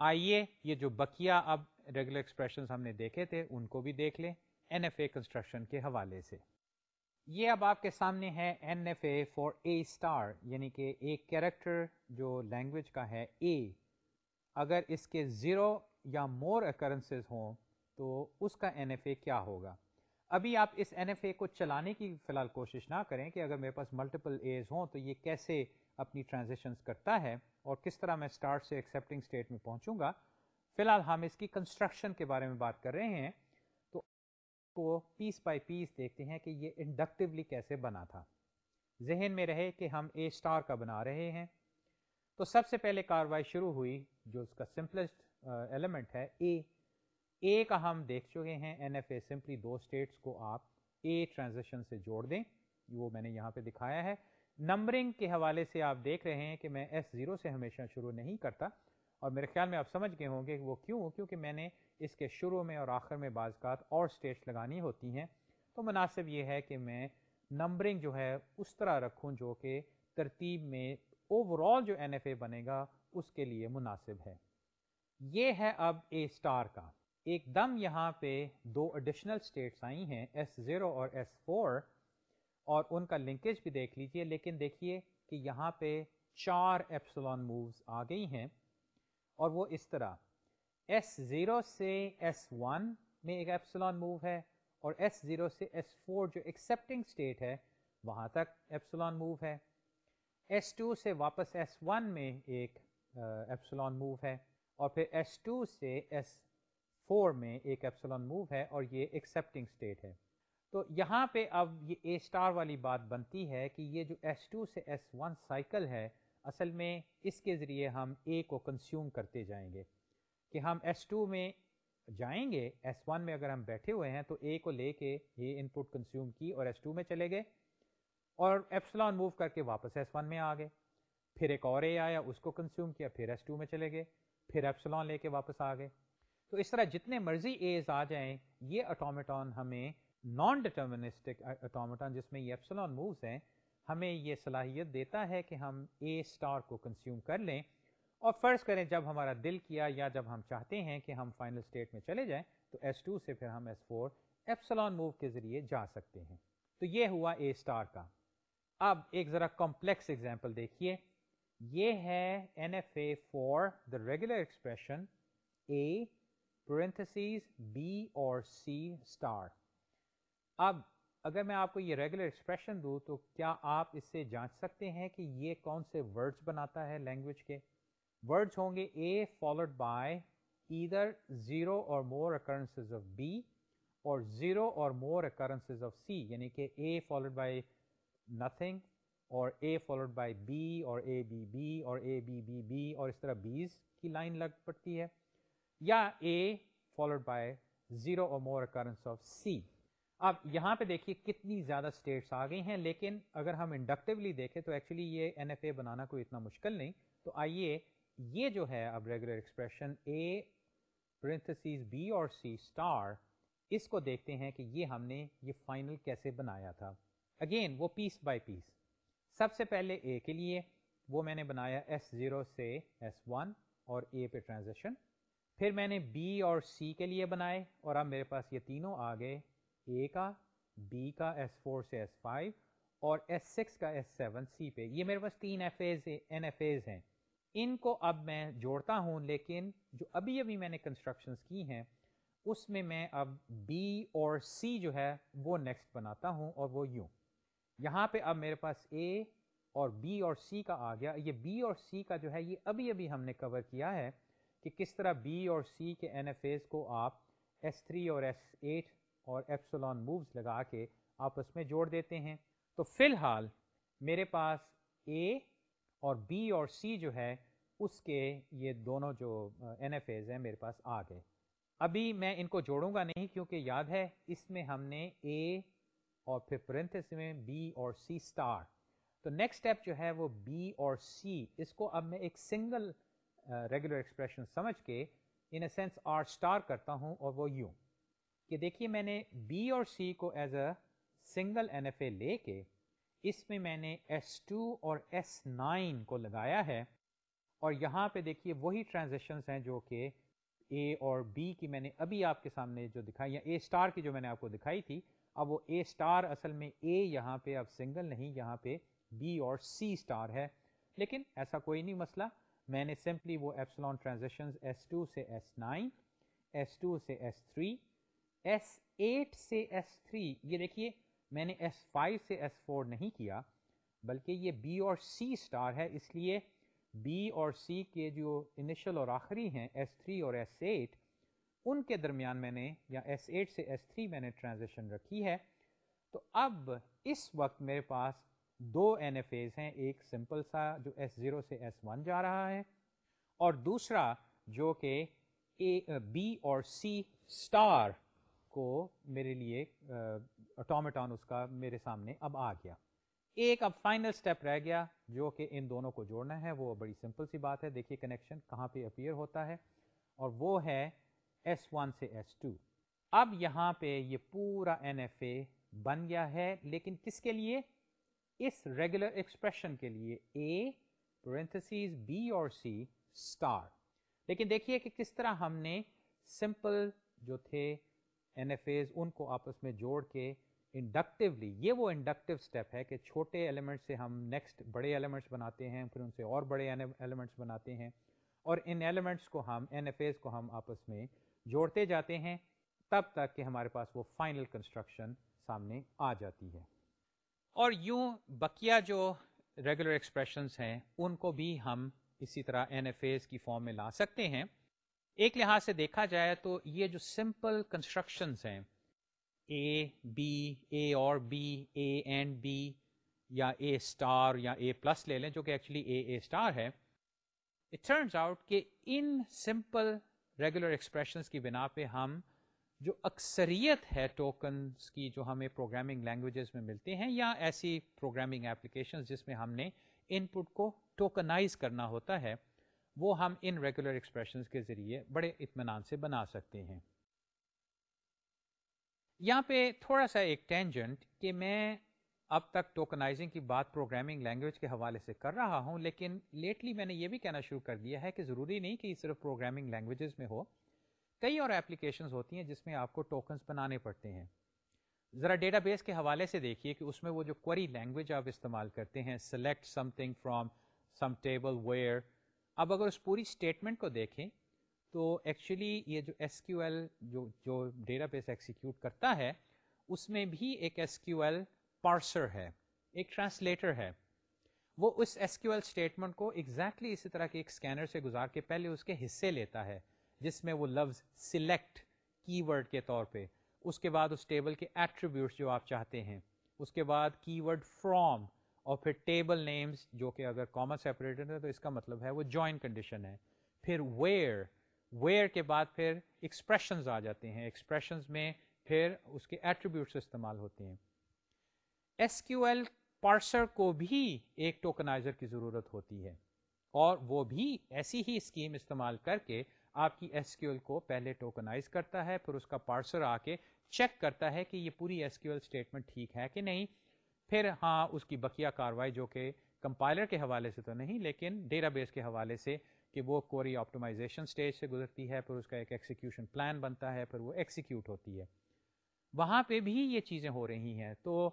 [SPEAKER 1] آئیے یہ جو بکیا اب ریگولر ایکسپریشن ہم نے دیکھے تھے ان کو بھی دیکھ لیں این ایف اے کنسٹرکشن کے حوالے سے۔ یہ اب آپ کے سامنے ہے N F A for A star یعنی کہ ایک کیریکٹر جو لینگویج کا ہے اے اگر اس کے زیرو یا مور اکرنسز ہوں تو اس کا این ایف اے کیا ہوگا؟ ابھی آپ اس این ایف اے کو چلانے کی فی الحال کوشش نہ کریں کہ اگر میرے پاس ملٹیپل ایز ہوں تو یہ کیسے اپنی ٹرانزیکشنس کرتا ہے اور کس طرح میں اسٹارٹ سے ایکسیپٹنگ اسٹیٹ میں پہنچوں گا۔ فی الحال ہم اس کی کنسٹرکشن کے بارے میں بات کر رہے ہیں۔ تو کو پیس بائی پیس دیکھتے ہیں کہ یہ انڈکٹیولی کیسے بنا تھا۔ ذہن میں رہے کہ ہم اے اسٹار کا بنا رہے ہیں۔ تو سب سے پہلے کاروائی شروع ہوئی، جو اس کا سمپلسٹ ایلیمنٹ ہے اے اے کا ہم دیکھ چکے ہیں این ایف اے، سمپلی دو اسٹیٹس کو آپ اے ٹرانزیکشن سے جوڑ دیں۔ وہ میں نے یہاں پہ دکھایا ہے۔ نمبرنگ کے حوالے سے آپ دیکھ رہے ہیں کہ میں ایس زیرو سے ہمیشہ شروع نہیں کرتا۔ اور میرے خیال میں آپ سمجھ گئے ہوں گے وہ کیوں؟ کیونکہ میں نے اس کے شروع میں اور آخر میں بعض کا اور اسٹیٹس لگانی ہوتی ہیں۔ تو مناسب یہ ہے کہ میں نمبرنگ جو ہے اس طرح رکھوں جو کہ ترتیب میں اوور آل جو این ایف اے بنے گا، اس کے لیے مناسب ہے۔ یہ ہے اب اے اسٹار کا۔ ایک دم یہاں پہ دو ایڈیشنل اسٹیٹس آئی ہیں ایس زیرو اور ایس فور اور ان کا لنکیج بھی دیکھ لیجیے۔ لیکن دیکھیے کہ یہاں پہ چار ایپسلون مووز آ گئی ہیں، اور وہ اس طرح۔ ایس زیرو سے ایس ون میں ایک ایپسلان موو ہے، اور ایس زیرو سے ایس فور جو ایکسیپٹنگ اسٹیٹ ہے، وہاں تک ایپسلان موو ہے۔ ایس ٹو سے واپس ایس ون میں ایک ایپسلان موو ہے، اور پھر ایس ٹو سے ایس فور میں ایک ایپسلان موو ہے اور یہ ایکسیپٹنگ اسٹیٹ ہے۔ تو یہاں پہ اب یہ اے اسٹار والی بات بنتی ہے کہ یہ جو ایس ٹو سے ایس ون سائیکل ہے، اصل میں اس کے ذریعے ہم اے کو کنزیوم کرتے جائیں گے۔ کہ ہم ایس ٹو میں جائیں گے ایس ون میں اگر ہم بیٹھے ہوئے ہیں تو اے کو لے کے یہ ان پٹ کنزیوم کی اور ایس ٹو میں چلے گئے۔ اور ایپسلان موو کر کے واپس ایس ون میں آ گئے۔ پھر ایک اور اے آیا، اس کو کنزیوم کیا، پھر ایس ٹو میں چلے گئے۔ پھر ایپسلان لے کے واپس آ گئے۔ تو اس طرح جتنے مرضی ایز آ جائیں، یہ اٹومیٹون ہمیں نان ڈٹرمنسٹک اٹومیٹون جس میں یہ ایپسلان مووز ہیں، ہمیں یہ صلاحیت دیتا ہے کہ ہم اے اسٹار کو کنزیوم کر لیں۔ اور فرض کریں جب ہمارا دل کیا یا جب ہم چاہتے ہیں کہ ہم فائنل اسٹیٹ میں چلے جائیں، تو ایس ٹو سے پھر ہم ایس فور ایپسلان موو کے ذریعے جا سکتے ہیں۔ تو یہ ہوا اے اسٹار کا۔ اب ایک ذرا کمپلیکس ایگزامپل دیکھیے۔ یہ ہے N F A for the regular expression A parentheses B اور سی اسٹار اب اگر میں آپ کو یہ ریگولر ایکسپریشن دوں تو کیا آپ اس سے جانچ سکتے ہیں کہ یہ کون سے ورڈز بناتا ہے لینگویج کے؟ ورڈز ہوں گے A followed by either zero or more occurrences of B or zero or more occurrences of سی یعنی کہ اے فالوڈ بائی نتھنگ اور اے فالوڈ بائی بی اور اے بی بی اور اے بی بی بی اور اس طرح بیز کی لائن لگ پڑتی ہے۔ یا اے followed by zero or more occurrence of سی اب یہاں پہ دیکھیے کتنی زیادہ اسٹیٹس آ گئی ہیں، لیکن اگر ہم انڈکٹیولی دیکھیں تو ایکچولی یہ این ایف اے بنانا کوئی اتنا مشکل نہیں۔ تو آئیے یہ جو ہے اب regular expression A parentheses B اور سی اسٹار اس کو دیکھتے ہیں کہ یہ ہم نے یہ فائنل کیسے بنایا تھا۔ اگین وہ پیس بائی پیس سب سے پہلے اے کے لیے وہ میں نے بنایا ایس زیرو سے ایس ون اور اے پہ ٹرانزیکشن پھر میں نے بی اور سی کے لیے بنائے اور اب میرے پاس یہ تینوں آ گئے، اے کا، بی کا، ایس فور سے ایس فائیو اور ایس سکس کا ایس سیون سی پہ۔ یہ میرے پاس تین F As, N F As ہیں۔ ان کو اب میں جوڑتا ہوں، لیکن جو ابھی ابھی میں نے کنسٹرکشنز کی ہیں، اس میں میں اب بی اور سی جو ہے، وہ نیکسٹ بناتا ہوں اور وہ یوں۔ یہاں پہ اب میرے پاس اے اور بی اور سی کا آ گیا۔ یہ بی اور سی کا جو ہے، یہ ابھی ابھی ہم نے کور کیا ہے۔ کہ کس طرح بی اور سی کے این ایف ایز کو آپ ایس تھری اور ایس ایٹ اور ایپسولون مووز لگا کے آپس میں جوڑ دیتے ہیں۔ تو فی الحال میرے پاس اے اور بی اور سی جو ہے، اس کے یہ دونوں جو این ایف ایز ہیں میرے پاس آ گئے۔ ابھی میں ان کو جوڑوں گا نہیں کیونکہ یاد ہے، اس میں ہم نے اے اور پھر پرنتھس میں بی اور سی اسٹار تو نیکسٹ اسٹیپ جو ہے وہ بی اور سی اس کو اب میں ایک سنگل ریگولر ایکسپریشن سمجھ کے in a sense R star کرتا ہوں اور وہ یوں۔ کہ دیکھیے میں نے بی اور سی کو as a single N F A لے کے، اس میں میں نے ایس ٹو اور ایس نائن کو لگایا ہے۔ اور یہاں پہ دیکھیے وہی ٹرانزیکشنس ہیں جو کہ اے اور بی کی میں نے ابھی آپ کے سامنے جو دکھائی، یا اے اسٹار کی جو میں نے آپ کو دکھائی تھی۔ اب وہ اے اسٹار اصل میں اے یہاں پہ، اب سنگل نہیں، یہاں پہ بی اور سی اسٹار ہے۔ لیکن ایسا کوئی نہیں مسئلہ۔ میں نے سمپلی وہ ایپسلون ٹرانزیکشن ایس ٹو سے ایس نائن، ایس ٹو سے ایس تھری، ایس ایٹ سے ایس تھری، یہ دیکھیے میں نے ایس فائیو سے ایس فور نہیں کیا، بلکہ یہ بی اور سی اسٹار ہے، اس لیے بی اور سی کے جو انیشل اور آخری ہیں، ایس تھری اور ایس ایٹ، ان کے درمیان میں نے یا ایس ایٹ سے ایس تھری میں نے ٹرانزیکشن رکھی ہے۔ تو اب اس وقت میرے پاس دو این ایف ایز ہیں، ایک سمپل سا جو ایس زیرو سے ایس ون جا رہا ہے اور دوسرا جو کہ اے بی اور سی اسٹار کو میرے لیے اٹومیٹون اس کا میرے سامنے اب آ گیا۔ ایک اب فائنل سٹیپ رہ گیا جو کہ ان دونوں کو جوڑنا ہے، وہ بڑی سمپل سی بات ہے۔ دیکھیے کنیکشن کہاں پہ اپیئر ہوتا ہے اور وہ ہے ایس ون سے ایس ٹو اب یہاں پہ یہ پورا این ایف اے بن گیا ہے، لیکن کس کے لیے؟ اس ریگولر ایکسپریشن کے لیے اے پرنتھسیز بی اور سی اسٹار لیکن دیکھیے کہ کس طرح ہم نے سمپل جو تھے این ایف ایز ان کو آپس میں جوڑ کے انڈکٹیولی یہ وہ انڈکٹیو اسٹیپ ہے کہ چھوٹے ایلیمنٹ سے ہم نیکسٹ بڑے ایلیمنٹس بناتے ہیں، پھر ان سے اور بڑے ایلیمنٹس بناتے ہیں، اور ان ایلیمنٹس کو ہم این ایف ایز کو ہم آپس میں جوڑتے جاتے ہیں تب تک کہ ہمارے پاس وہ فائنل کنسٹرکشن سامنے آ جاتی ہے۔ اور یوں بقیہ جو ریگولر ایکسپریشنس ہیں، ان کو بھی ہم اسی طرح این ایف ایز کی فارم میں لا سکتے ہیں۔ ایک لحاظ سے دیکھا جائے تو یہ جو سمپل کنسٹرکشنس ہیں اے بی اے اور بی اے اینڈ بی یا اے اسٹار یا اے پلس لے لیں، جو کہ ایکچولی اے اے اسٹار ہے۔ اٹ ٹرنس آؤٹ کہ ان سمپل ریگولر ایکسپریشنس کی بنا پہ ہم جو اکثریت ہے ٹوکنس کی جو ہمیں پروگرامنگ لینگویجز میں ملتے ہیں یا ایسی پروگرامنگ اپلیکیشن جس میں ہم نے ان پٹ کو ٹوکنائز کرنا ہوتا ہے، وہ ہم ان ریگولر ایکسپریشنس کے ذریعے بڑے اطمینان سے بنا سکتے ہیں۔ یہاں پہ تھوڑا سا ایک ٹینجنٹ کہ میں اب تک ٹوکنائزنگ کی بات پروگرامنگ لینگویج کے حوالے سے کر رہا ہوں، لیکن لیٹلی میں نے یہ بھی کہنا شروع کر دیا ہے کہ ضروری نہیں کہ صرف پروگرامنگ لینگویجز میں ہو۔ کئی اور اپلیکیشنز ہوتی ہیں جس میں آپ کو ٹوکنس بنانے پڑتے ہیں۔ ذرا ڈیٹا بیس کے حوالے سے دیکھیے کہ اس میں وہ جو کوری لینگویج آپ استعمال کرتے ہیں select something from some table where اب اگر اس پوری اسٹیٹمنٹ کو دیکھیں تو ایکچولی یہ جو ایس کیو ایل جو جو ڈیٹا بیس ایکسیکیوٹ کرتا ہے، اس میں بھی ایک ایس کیو ایل پارسر ہے، ایک ٹرانسلیٹر ہے۔ وہ اس ایس کیو ایل اسٹیٹمنٹ کو ایگزیکٹلی اسی طرح کے ایک اسکینر سے گزار کے پہلے اس کے حصے لیتا ہے۔ جس میں وہ لفظ سلیکٹ کی ورڈ کے طور پہ، اس کے بعد اس ٹیبل کے ایٹریبیوٹس جو آپ چاہتے ہیں، اس کے بعد کی ورڈ فرام اور پھر ٹیبل نیمز جو کہ اگر کامن سیپریٹر ہے تو اس کا مطلب ہے وہ جوائن کنڈیشن ہے۔ پھر ویئر ویئر کے بعد پھر ایکسپریشنز آ جاتے ہیں۔ ایکسپریشنز میں پھر اس کے ایٹریبیوٹس استعمال ہوتے ہیں۔ ایس کیو ایل پارسر کو بھی ایک ٹوکنائزر کی ضرورت ہوتی ہے اور وہ بھی ایسی ہی اسکیم استعمال کر کے آپ کی ایس کیو ایل کو پہلے ٹوکنائز کرتا ہے، پھر اس کا پارسر آ کے چیک کرتا ہے کہ یہ پوری ایس کیو ایل اسٹیٹمنٹ ٹھیک ہے کہ نہیں۔ پھر ہاں اس کی بقیہ کاروائی جو کہ کمپائلر کے حوالے سے تو نہیں، لیکن ڈیٹا بیس کے حوالے سے کہ وہ کوری آپٹومائزیشن اسٹیج سے گزرتی ہے، پھر اس کا ایک ایکسیکیوشن پلان بنتا ہے، پھر وہ ایکسیکیوٹ ہوتی ہے۔ وہاں پہ بھی یہ چیزیں ہو رہی ہیں۔ تو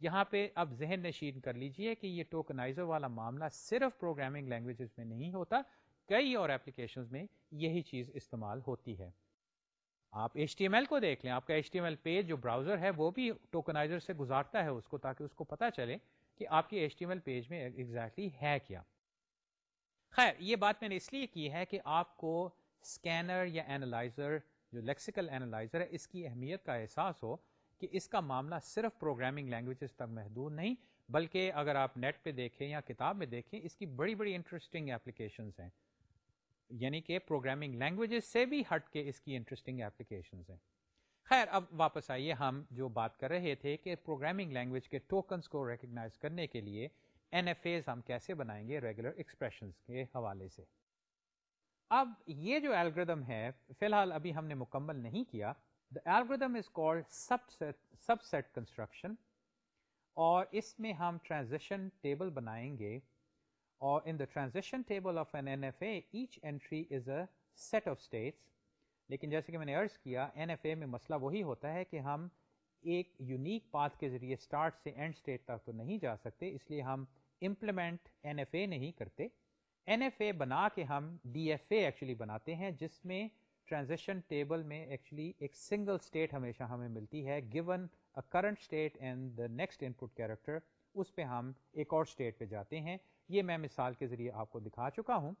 [SPEAKER 1] یہاں پہ اب ذہن نشین کر لیجیے کہ یہ ٹوکنائزر والا معاملہ صرف پروگرامنگ لینگویجز میں نہیں ہوتا کئی اور اپلیکیشنز میں یہی چیز استعمال ہوتی ہے۔ آپ ایچ ٹی ایم ایل کو دیکھ لیں، آپ کا H T M L page جو براؤزر ہے، وہ بھی ٹوکنائزر سے گزارتا ہے اس کو تاکہ اس کو پتا چلے کہ آپ کی H T M L page میں ایگزیکٹلی ہے کیا۔ خیر، یہ بات میں نے اس لیے کی ہے کہ آپ کو اسکینر یا اینالائزر جو لیکسیکل اینالائزر ہے، اس کی اہمیت کا احساس ہو کہ اس کا معاملہ صرف پروگرامنگ لینگویجز تک محدود نہیں، بلکہ اگر آپ نیٹ پہ دیکھیں یا کتاب میں دیکھیں، اس کی بڑی بڑی انٹرسٹنگ اپلیکیشنز ہیں۔ یعنی کہ پروگرامنگ لینگویجز سے بھی ہٹ کے اس کی انٹرسٹنگ اپلیکیشنز ہیں۔ خیر، اب واپس آئیے ہم جو بات کر رہے تھے کہ پروگرامنگ لینگویج کے ٹوکنس کو ریکگنائز کرنے کے لیے این ایف ایز ہم کیسے بنائیں گے ریگولر ایکسپریشنز کے حوالے سے۔ اب یہ جو الگریدم ہے، فی الحال ابھی ہم نے مکمل نہیں کیا۔ The algorithm is called subset construction اور اس میں ہم ٹرانزیشن ٹیبل بنائیں گے۔ اور in the transaction table of an N F A each entry is a set of states لیکن جیسے کہ میں نے عرض کیا این ایف اے میں مسئلہ وہی ہوتا ہے کہ ہم ایک یونیک پاتھ کے ذریعے اسٹارٹ سے اینڈ اسٹیٹ تک تو نہیں جا سکتے، اس لیے ہم امپلیمنٹ این ایف اے نہیں کرتے۔ این ایف اے بنا کے ہم ڈی ایف اے ایکچولی بناتے ہیں، جس میں ٹرانزیکشن ٹیبل میں ایکچولی ایک سنگل اسٹیٹ ہمیشہ ہمیں ملتی ہے given a current state and the next input character اس پہ ہم ایک اور اسٹیٹ پہ جاتے ہیں۔ یہ میں مثال کے ذریعے آپ کو دکھا چکا ہوں۔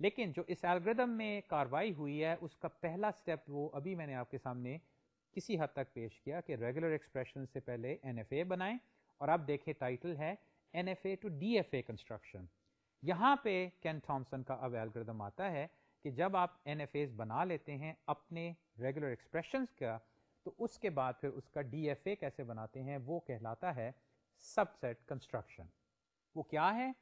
[SPEAKER 1] لیکن جو اس الگریدم میں کاروائی ہوئی ہے، اس کا پہلا سٹیپ وہ ابھی میں نے آپ کے سامنے کسی حد تک پیش کیا کہ ریگولر ایکسپریشن سے پہلے این ایف اے بنائیں۔ اور اب دیکھیں ٹائٹل ہے N F A to D F A construction یہاں پہ کین تھامسن کا اب الگریدم آتا ہے کہ جب آپ این ایف ایز بنا لیتے ہیں اپنے ریگولر ایکسپریشنس کا، تو اس کے بعد پھر اس کا ڈی ایف اے کیسے بناتے ہیں، وہ کہلاتا ہے سب سیٹ کنسٹرکشن وہ کیا ہے؟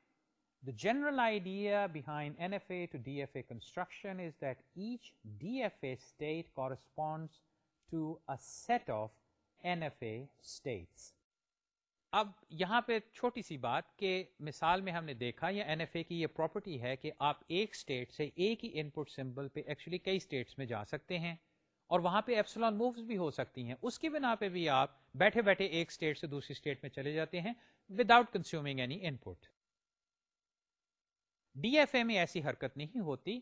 [SPEAKER 1] The general idea behind NFA to DFA construction is that each DFA state corresponds to a set of NFA states. اب یہاں پہ چھوٹی سی بات کہ مثال میں ہم نے دیکھا یا این ایف اے کی یہ پراپرٹی ہے کہ آپ ایک اسٹیٹ سے ایک ہی ان پٹ سمبل پہ ایکچولی کئی اسٹیٹس میں جا سکتے ہیں اور وہاں پہ ایپسلون مووز بھی ہو سکتی ہیں اس کی بنا پہ بھی آپ بیٹھے بیٹھے ایک اسٹیٹ سے دوسری اسٹیٹ میں چلے جاتے ہیں without consuming any input D F A میں ایسی حرکت نہیں ہوتی۔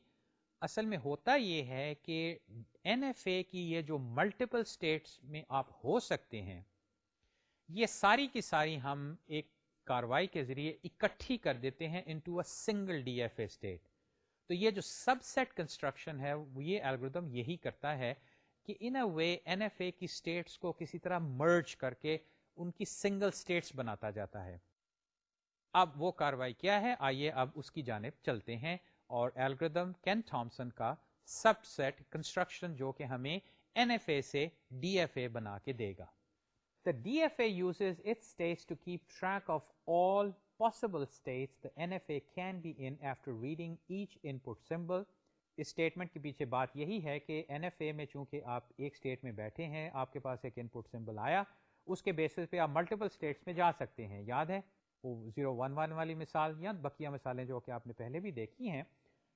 [SPEAKER 1] اصل میں ہوتا یہ ہے کہ این ایف اے کی یہ جو ملٹیپل اسٹیٹس میں آپ ہو سکتے ہیں، یہ ساری کی ساری ہم ایک کاروائی کے ذریعے اکٹھی کر دیتے ہیں into a single D F A state تو یہ جو سب سیٹ کنسٹرکشن ہے وہ یہ الگریدم یہی کرتا ہے کہ ان اے وے این ایف اے کی اسٹیٹس کو کسی طرح مرج کر کے ان کی سنگل اسٹیٹس بناتا جاتا ہے۔ اب وہ کاروائی کیا ہے؟ آئیے اب اس کی جانب چلتے ہیں اور الگریدم کین تھامسن کا سب سیٹ کنسٹرکشن جو کہ ہمیں این ایف اے سے ڈی ایف اے بنا کے دے گا۔ The D F A uses its states to keep track of all possible states the N F A can be in after reading each input symbol us statement کے پیچھے بات یہی ہے کہ این ایف اے میں چونکہ آپ ایک اسٹیٹ میں بیٹھے ہیں، آپ کے پاس ایک ان پٹ سمبل آیا، اس کے بیسس پہ آپ ملٹیپل اسٹیٹس میں جا سکتے ہیں، یاد ہے؟ زیرو ون ون والی مثال یا بقیہ مثالیں جو کہ آپ نے پہلے بھی دیکھی ہیں،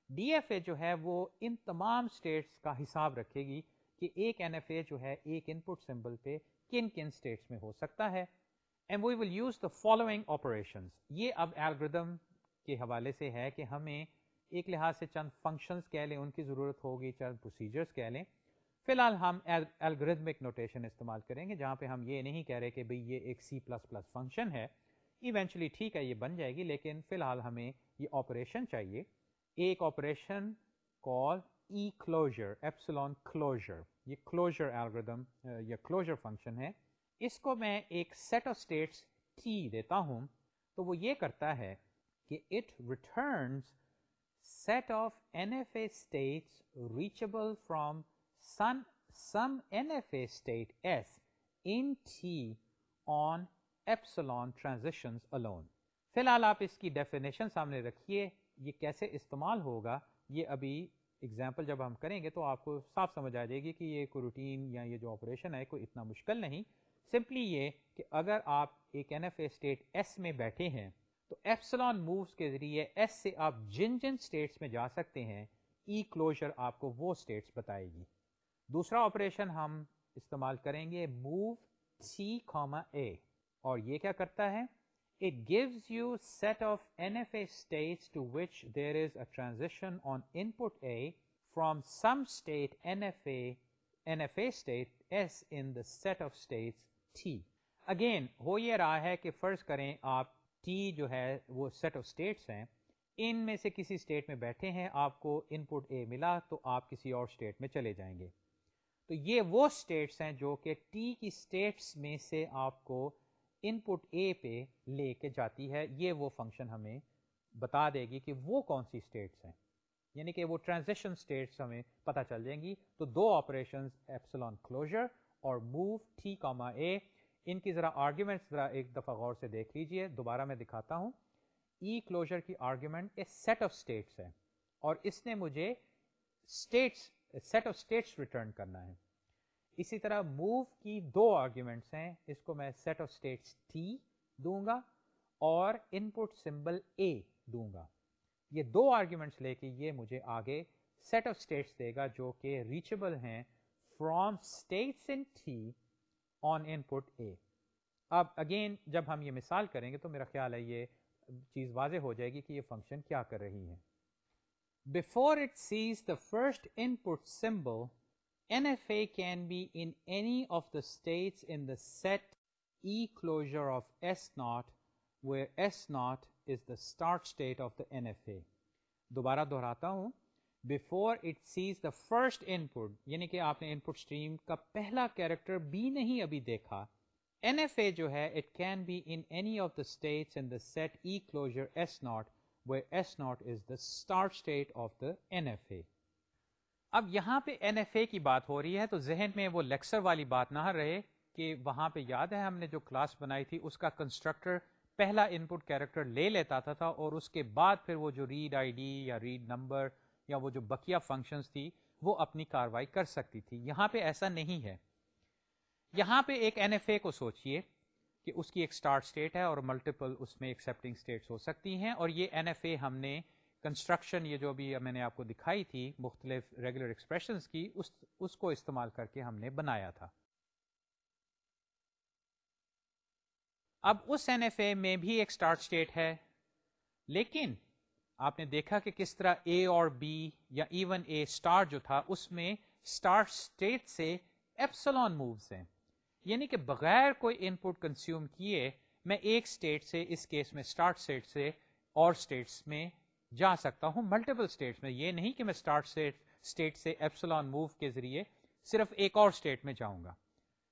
[SPEAKER 1] ڈی ایف اے جو ہے وہ ان تمام اسٹیٹس کا حساب رکھے گی کہ ایک این ایف اے جو ہے ایک ان پٹ سمبل پہ کن کن اسٹیٹس میں ہو سکتا ہے۔ And we will use the following operation یہ اب ایلگردم کے حوالے سے ہے کہ ہمیں ایک لحاظ سے چند فنکشنز کہہ لیں، ان کی ضرورت ہوگی، چند پروسیجرز کہہ لیں۔ فی الحال ہم الگریدمک نوٹیشن استعمال کریں گے، جہاں پہ ہم یہ نہیں کہہ رہے کہ بھئی یہ ایک سی پلس پلس فنکشن ہے۔ ایونچولی ٹھیک ہے، یہ بن جائے گی، لیکن فی الحال ہمیں یہ آپریشن چاہیے۔ ایک operation call E closure epsilon closure یہ کلوجر الگریدم یا کلوجر فنکشن ہے۔ اس کو میں ایک سیٹ آف اسٹیٹس ٹی دیتا ہوں۔ تو وہ یہ کرتا ہے کہ it returns set of N F A states reachable from some some N F A state s in T on epsilon transition alone فی الحال آپ اس کی ڈیفینیشن سامنے رکھیے، یہ کیسے استعمال ہوگا؟ یہ ابھی اگزامپل جب ہم کریں گے تو آپ کو صاف سمجھ آ جائے گی کہ یہ کوئی روٹین یا یہ جو آپریشن ہے، کوئی اتنا مشکل نہیں۔ سمپلی یہ کہ اگر آپ ایک N F A state s میں بیٹھے ہیں، تو ایپسلون مووز کے ذریعے ایس سے آپ جن جن اسٹیٹس میں جا سکتے ہیں ای کلوجر آپ کو وہ اسٹیٹس بتائے گی۔ دوسرا آپریشن ہم استعمال کریں گے موو سی کاما اے اور یہ کیا کرتا ہے؟ It gives you set of N F A states to which there is a transition on input a from some state N F A N F A state s in the set of states T again ہو یہ رہا ہے کہ فرض کریں آپ ٹی جو ہے وہ سیٹ آف اسٹیٹس ہیں۔ ان میں سے کسی اسٹیٹ میں بیٹھے ہیں، آپ کو ان پٹ اے ملا تو آپ کسی اور اسٹیٹ میں چلے جائیں گے۔ تو یہ وہ اسٹیٹس ہیں جو کہ ٹی کی اسٹیٹس میں سے آپ کو ان پٹ اے پہ لے کے جاتی ہے، یہ وہ فنکشن ہمیں بتا دے گی کہ وہ کون سی اسٹیٹس ہیں۔ یعنی کہ وہ ٹرانزیکشن اسٹیٹس ہمیں پتہ چل جائیں گی۔ تو دو آپریشن ایپسلون کلوجر اور موو ٹی کاما اے ان کی ذرا آرگیومنٹ ذرا ایک دفعہ غور سے دیکھ لیجیے۔ دوبارہ میں دکھاتا ہوں۔ e ای کلوجر کی آرگیومنٹ ایک سیٹ آف اسٹیٹس ہے اور اس نے مجھے states set of states return کرنا ہے۔ اسی طرح موو کی دو آرگیومنٹس ہیں، اس کو میں سیٹ آف اسٹیٹس ٹی دوں گا اور ان پٹ سمبل اے دوں گا۔ یہ دو آرگیومنٹس لے کے یہ مجھے آگے سیٹ آف اسٹیٹس دے گا جو کہ ریچبل ہیں from states in T on input a اب اگین جب ہم یہ مثال کریں گے تو میرا خیال ہے یہ چیز واضح ہو جائے گی کہ یہ فنکشن کیا کر رہی ہے before it sees the first input symbol N F A can be in any of the states in the set e closure of s naught where s naught is the start state of the دوبارہ دہراتا ہوں. Before it sees the first input یعنی کہ آپ نے ان پٹ اسٹریم کا پہلا کیریکٹر بھی نہیں ابھی دیکھا. این ایف اے جو ہے it can be in any of the states in the set e closure s naught where s naught is the start state of the N F A اب یہاں پہ این ایف اے کی بات ہو رہی ہے تو ذہن میں وہ لیکسر والی بات نہ رہے کہ وہاں پہ یاد ہے ہم نے جو کلاس بنائی تھی، اس کا کنسٹرکٹر پہلا ان پٹ کیریکٹر لے لیتا تھا اور اس کے بعد پھر وہ جو ریڈ آئی ڈی یا ریڈ نمبر یا وہ جو بقیہ فنکشنز تھی، وہ اپنی کاروائی کر سکتی تھی۔ یہاں پہ ایسا نہیں ہے۔ یہاں پہ ایک این ایف اے کو سوچئے کہ اس کی ایک اسٹارٹ اسٹیٹ ہے اور ملٹیپل اس میں ایکسپٹنگ اسٹیٹس ہو سکتی ہیں اور یہ این ایف اے ہم نے کنسٹرکشن یہ جو بھی میں نے آپ کو دکھائی تھی مختلف ریگولر ایکسپریشنز کی، اس اس کو استعمال کر کے ہم نے بنایا تھا۔ اب اس این ایف اے میں بھی ایک اسٹارٹ اسٹیٹ ہے، لیکن آپ نے دیکھا کہ کس طرح اے اور بی یا ایون اے اسٹار جو تھا، اس میں اسٹارٹ اسٹیٹ سے ایپسلون مووز ہیں۔ یعنی کہ بغیر کوئی ان پٹ کنزیوم کیے، میں ایک اسٹیٹ سے اس کیس میں اسٹارٹ اسٹیٹ سے اور اسٹیٹس میں جا سکتا ہوں ملٹیپل اسٹیٹس میں۔ یہ نہیں کہ میں اسٹارٹ اسٹیٹ سے ایپسلون موو کے ذریعے صرف ایک اور اسٹیٹ میں جاؤں گا۔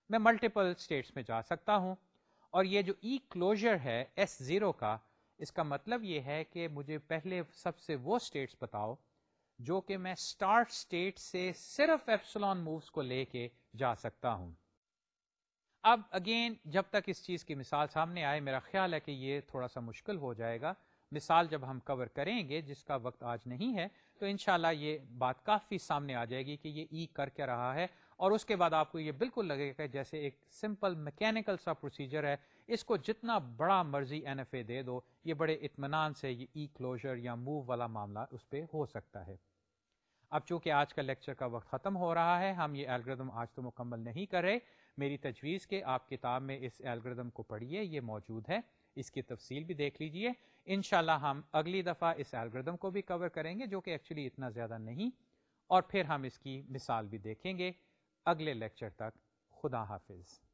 [SPEAKER 1] میں ملٹیپل اسٹیٹس میں جا سکتا ہوں۔ اور یہ جو ای کلوجر ہے ایس زیرو کا، اس کا مطلب یہ ہے کہ مجھے پہلے سب سے وہ اسٹیٹس بتاؤ جو کہ میں اسٹارٹ اسٹیٹ سے صرف ایپسلون مووز کو لے کے جا سکتا ہوں۔ اب اگین جب تک اس چیز کی مثال سامنے آئے، میرا خیال ہے کہ یہ تھوڑا سا مشکل ہو جائے گا۔ مثال جب ہم کور کریں گے، جس کا وقت آج نہیں ہے، تو انشاءاللہ یہ بات کافی سامنے آ جائے گی کہ یہ ای کر کے رہا ہے۔ اور اس کے بعد آپ کو یہ بالکل لگے گا جیسے ایک سمپل میکینکل سا پروسیجر ہے، اس کو جتنا بڑا مرضی این ایف اے دے دو، یہ بڑے اطمینان سے یہ ای کلوجر یا موو والا معاملہ اس پہ ہو سکتا ہے۔ اب چونکہ آج کا لیکچر کا وقت ختم ہو رہا ہے، ہم یہ الگریدم آج تو مکمل نہیں کر رہے۔ میری تجویز کہ آپ کتاب میں اس الگریدم کو پڑھیے، یہ موجود ہے۔ اس کی تفصیل بھی دیکھ لیجیے۔ انشاءاللہ ہم اگلی دفعہ اس الگریدم کو بھی کور کریں گے جو کہ ایکچولی اتنا زیادہ نہیں۔ اور پھر ہم اس کی مثال بھی دیکھیں گے۔ اگلے لیکچر تک خدا حافظ۔